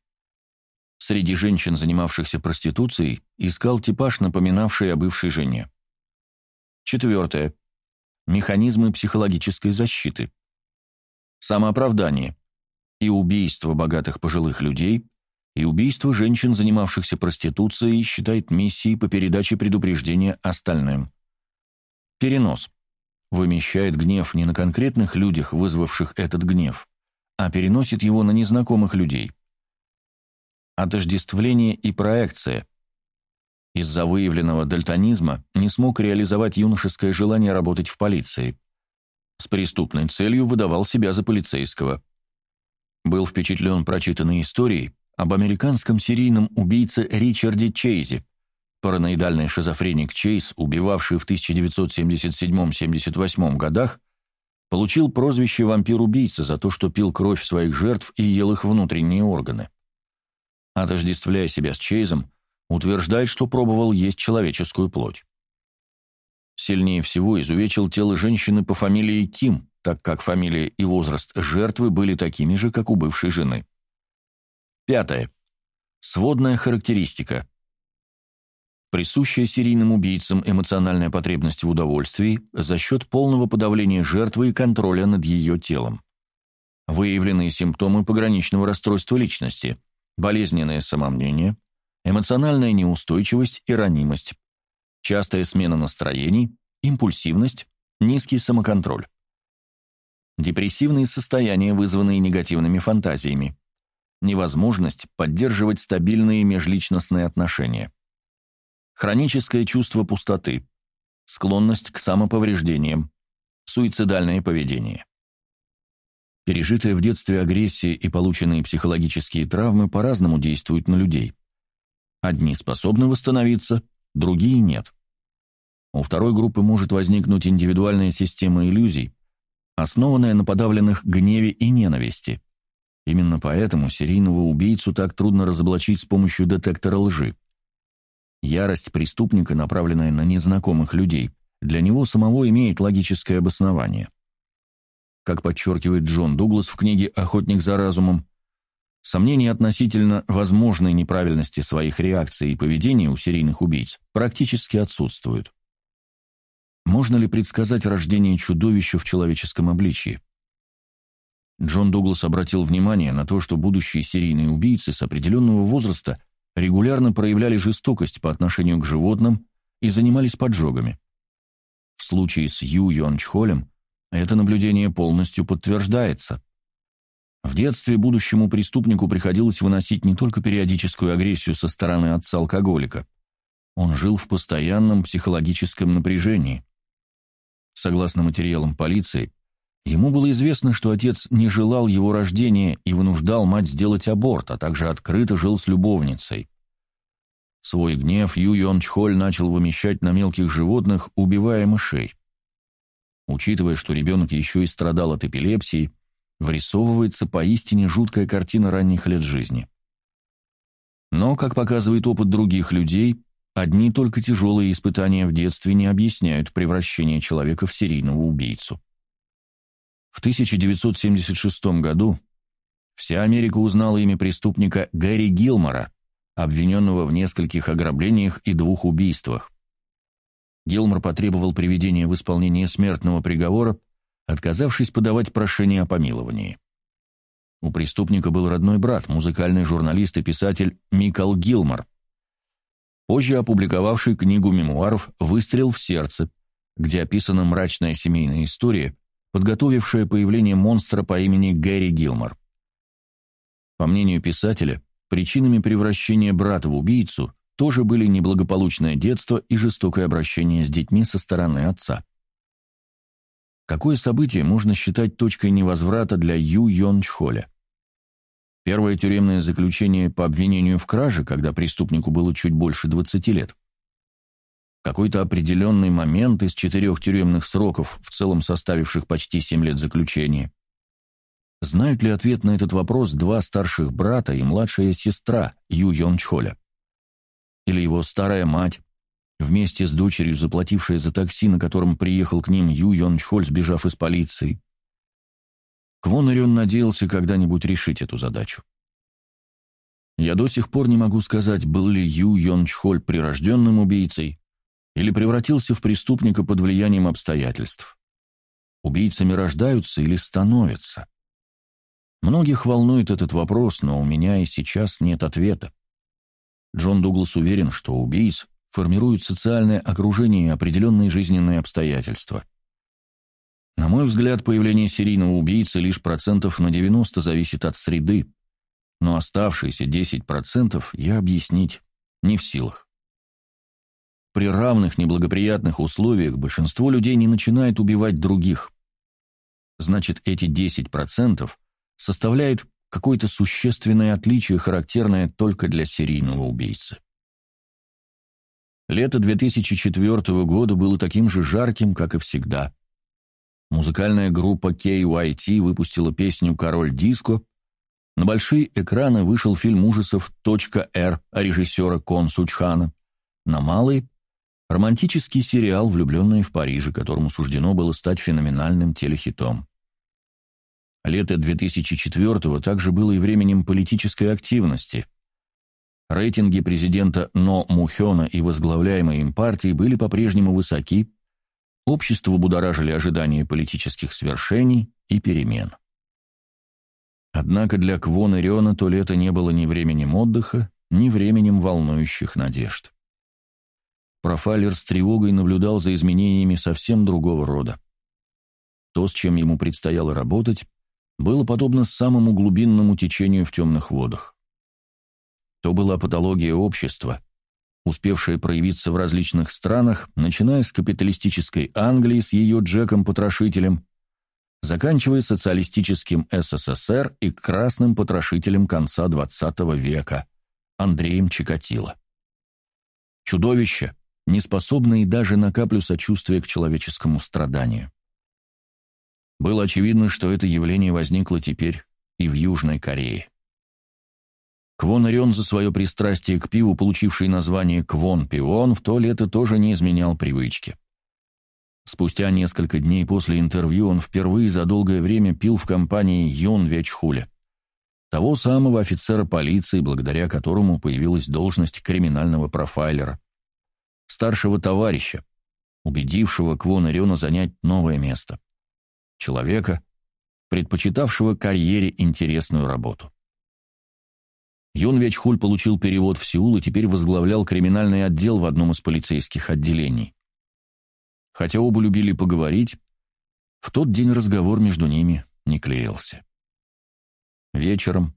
Среди женщин, занимавшихся проституцией, искал типаж, напоминавший о бывшей жене. Четвертое. Механизмы психологической защиты. Самооправдание. И убийство богатых пожилых людей, и убийство женщин, занимавшихся проституцией, считает миссией по передаче предупреждения остальным. Перенос. Вымещает гнев не на конкретных людях, вызвавших этот гнев, а переносит его на незнакомых людей. Отождествление и проекция. Из-за выявленного дальтонизма не смог реализовать юношеское желание работать в полиции. С преступной целью выдавал себя за полицейского. Был впечатлен прочитанной историей, об американском серийном убийце Ричарде Чейзе, параноидальный шизофреник Чейз, убивавший в 1977-78 годах, получил прозвище «вампир-убийца» за то, что пил кровь своих жертв и ел их внутренние органы. Отождествляя себя с Чейзом, утверждает, что пробовал есть человеческую плоть. Сильнее всего изувечил тело женщины по фамилии Ким, так как фамилия и возраст жертвы были такими же, как у бывшей жены. Пятое. Сводная характеристика. Присущая серийным убийцам эмоциональная потребность в удовольствии за счет полного подавления жертвы и контроля над ее телом. Выявленные симптомы пограничного расстройства личности, болезненное самомнение, эмоциональная неустойчивость и ранимость, частая смена настроений, импульсивность, низкий самоконтроль. Депрессивные состояния, вызванные негативными фантазиями. Невозможность поддерживать стабильные межличностные отношения. Хроническое чувство пустоты. Склонность к самоповреждениям. Суицидальное поведение. Пережитая в детстве агрессия и полученные психологические травмы по-разному действуют на людей. Одни способны восстановиться, другие нет. У второй группы может возникнуть индивидуальная система иллюзий, основанная на подавленных гневе и ненависти. Именно поэтому серийного убийцу так трудно разоблачить с помощью детектора лжи. Ярость преступника, направленная на незнакомых людей, для него самого имеет логическое обоснование. Как подчеркивает Джон Дуглас в книге «Охотник за разумом», сомнений относительно возможной неправильности своих реакций и поведения у серийных убийц практически отсутствуют. Можно ли предсказать рождение чудовища в человеческом обличии? Джон Дуглас обратил внимание на то, что будущие серийные убийцы с определенного возраста регулярно проявляли жестокость по отношению к животным и занимались поджогами. В случае с Ю Йон Чхолем это наблюдение полностью подтверждается. В детстве будущему преступнику приходилось выносить не только периодическую агрессию со стороны отца-алкоголика. Он жил в постоянном психологическом напряжении. Согласно материалам полиции, ему было известно, что отец не желал его рождения и вынуждал мать сделать аборт, а также открыто жил с любовницей. Свой гнев Ю Йон Чхоль начал вымещать на мелких животных, убивая мышей. Учитывая, что ребенок еще и страдал от эпилепсии, вырисовывается поистине жуткая картина ранних лет жизни. Но, как показывает опыт других людей, Одни только тяжелые испытания в детстве не объясняют превращение человека в серийного убийцу. В 1976 году вся Америка узнала имя преступника Гэри Гилмора, обвиненного в нескольких ограблениях и двух убийствах. Гилмор потребовал приведения в исполнение смертного приговора, отказавшись подавать прошение о помиловании. У преступника был родной брат, музыкальный журналист и писатель Микал Гилмор, позже опубликовавший книгу мемуаров «Выстрел в сердце», где описана мрачная семейная история, подготовившая появление монстра по имени Гэри Гилмор. По мнению писателя, причинами превращения брата в убийцу тоже были неблагополучное детство и жестокое обращение с детьми со стороны отца. Какое событие можно считать точкой невозврата для Ю Йон Чхоля? Первое тюремное заключение по обвинению в краже, когда преступнику было чуть больше 20 лет. Какой-то определенный момент из четырех тюремных сроков, в целом составивших почти 7 лет заключения. Знают ли ответ на этот вопрос два старших брата и младшая сестра Ю Йон Чхоля? Или его старая мать, вместе с дочерью, заплатившая за такси, на котором приехал к ним Ю Йон Чхоль, сбежав из полиции? Квонарион надеялся когда-нибудь решить эту задачу. Я до сих пор не могу сказать, был ли Ю Йон Чхоль прирожденным убийцей или превратился в преступника под влиянием обстоятельств. Убийцами рождаются или становятся? Многих волнует этот вопрос, но у меня и сейчас нет ответа. Джон Дуглас уверен, что убийц формируют социальное окружение и определенные жизненные обстоятельства. На мой взгляд, появление серийного убийцы лишь процентов на 90 зависит от среды, но оставшиеся 10% я объяснить не в силах. При равных неблагоприятных условиях большинство людей не начинает убивать других. Значит, эти 10% составляет какое-то существенное отличие, характерное только для серийного убийцы. Лето 2004 года было таким же жарким, как и всегда. Музыкальная группа KYT выпустила песню «Король диско», на большие экраны вышел фильм ужасов «Точка режиссера Кон Сучхана, на малые – романтический сериал «Влюбленные в Париже», которому суждено было стать феноменальным телехитом. Лето 2004-го также было и временем политической активности. Рейтинги президента Но Мухёна и возглавляемой им партии были по-прежнему высоки, общество будоражили ожидания политических свершений и перемен. Однако для Квона Риона то лето не было ни временем отдыха, ни временем волнующих надежд. Профайлер с тревогой наблюдал за изменениями совсем другого рода. То, с чем ему предстояло работать, было подобно самому глубинному течению в темных водах. То была патология общества, успевшая проявиться в различных странах, начиная с капиталистической Англии с ее Джеком-потрошителем, заканчивая социалистическим СССР и красным потрошителем конца XX века, Андреем Чикатило. Чудовище, неспособное даже на каплю сочувствия к человеческому страданию. Было очевидно, что это явление возникло теперь и в Южной Корее. Квон Рен за свое пристрастие к пиву, получивший название Квон Пион, в то лето тоже не изменял привычки. Спустя несколько дней после интервью он впервые за долгое время пил в компании Йон Вечхуля, того самого офицера полиции, благодаря которому появилась должность криминального профайлера, старшего товарища, убедившего Квона Рена занять новое место человека, предпочитавшего карьере интересную работу. Юн Вечхуль получил перевод в Сеул и теперь возглавлял криминальный отдел в одном из полицейских отделений. Хотя оба любили поговорить, в тот день разговор между ними не клеился. Вечером,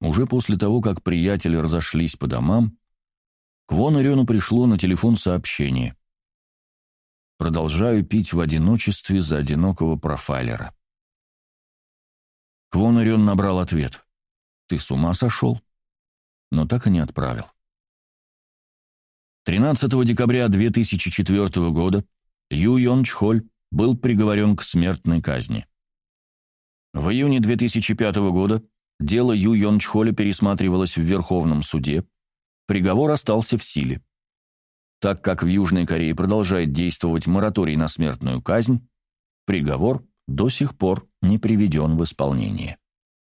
уже после того, как приятели разошлись по домам, к Вон Рену пришло на телефон сообщение. Продолжаю пить в одиночестве за одинокого профайлера. Квон Ирен набрал ответ. «Ты с ума сошел?» Но так и не отправил. 13 декабря 2004 года Ю Йон Чхоль был приговорен к смертной казни. В июне 2005 года дело Ю Йон Чхоля пересматривалось в Верховном суде, приговор остался в силе. Так как в Южной Корее продолжает действовать мораторий на смертную казнь, приговор до сих пор не приведен в исполнение.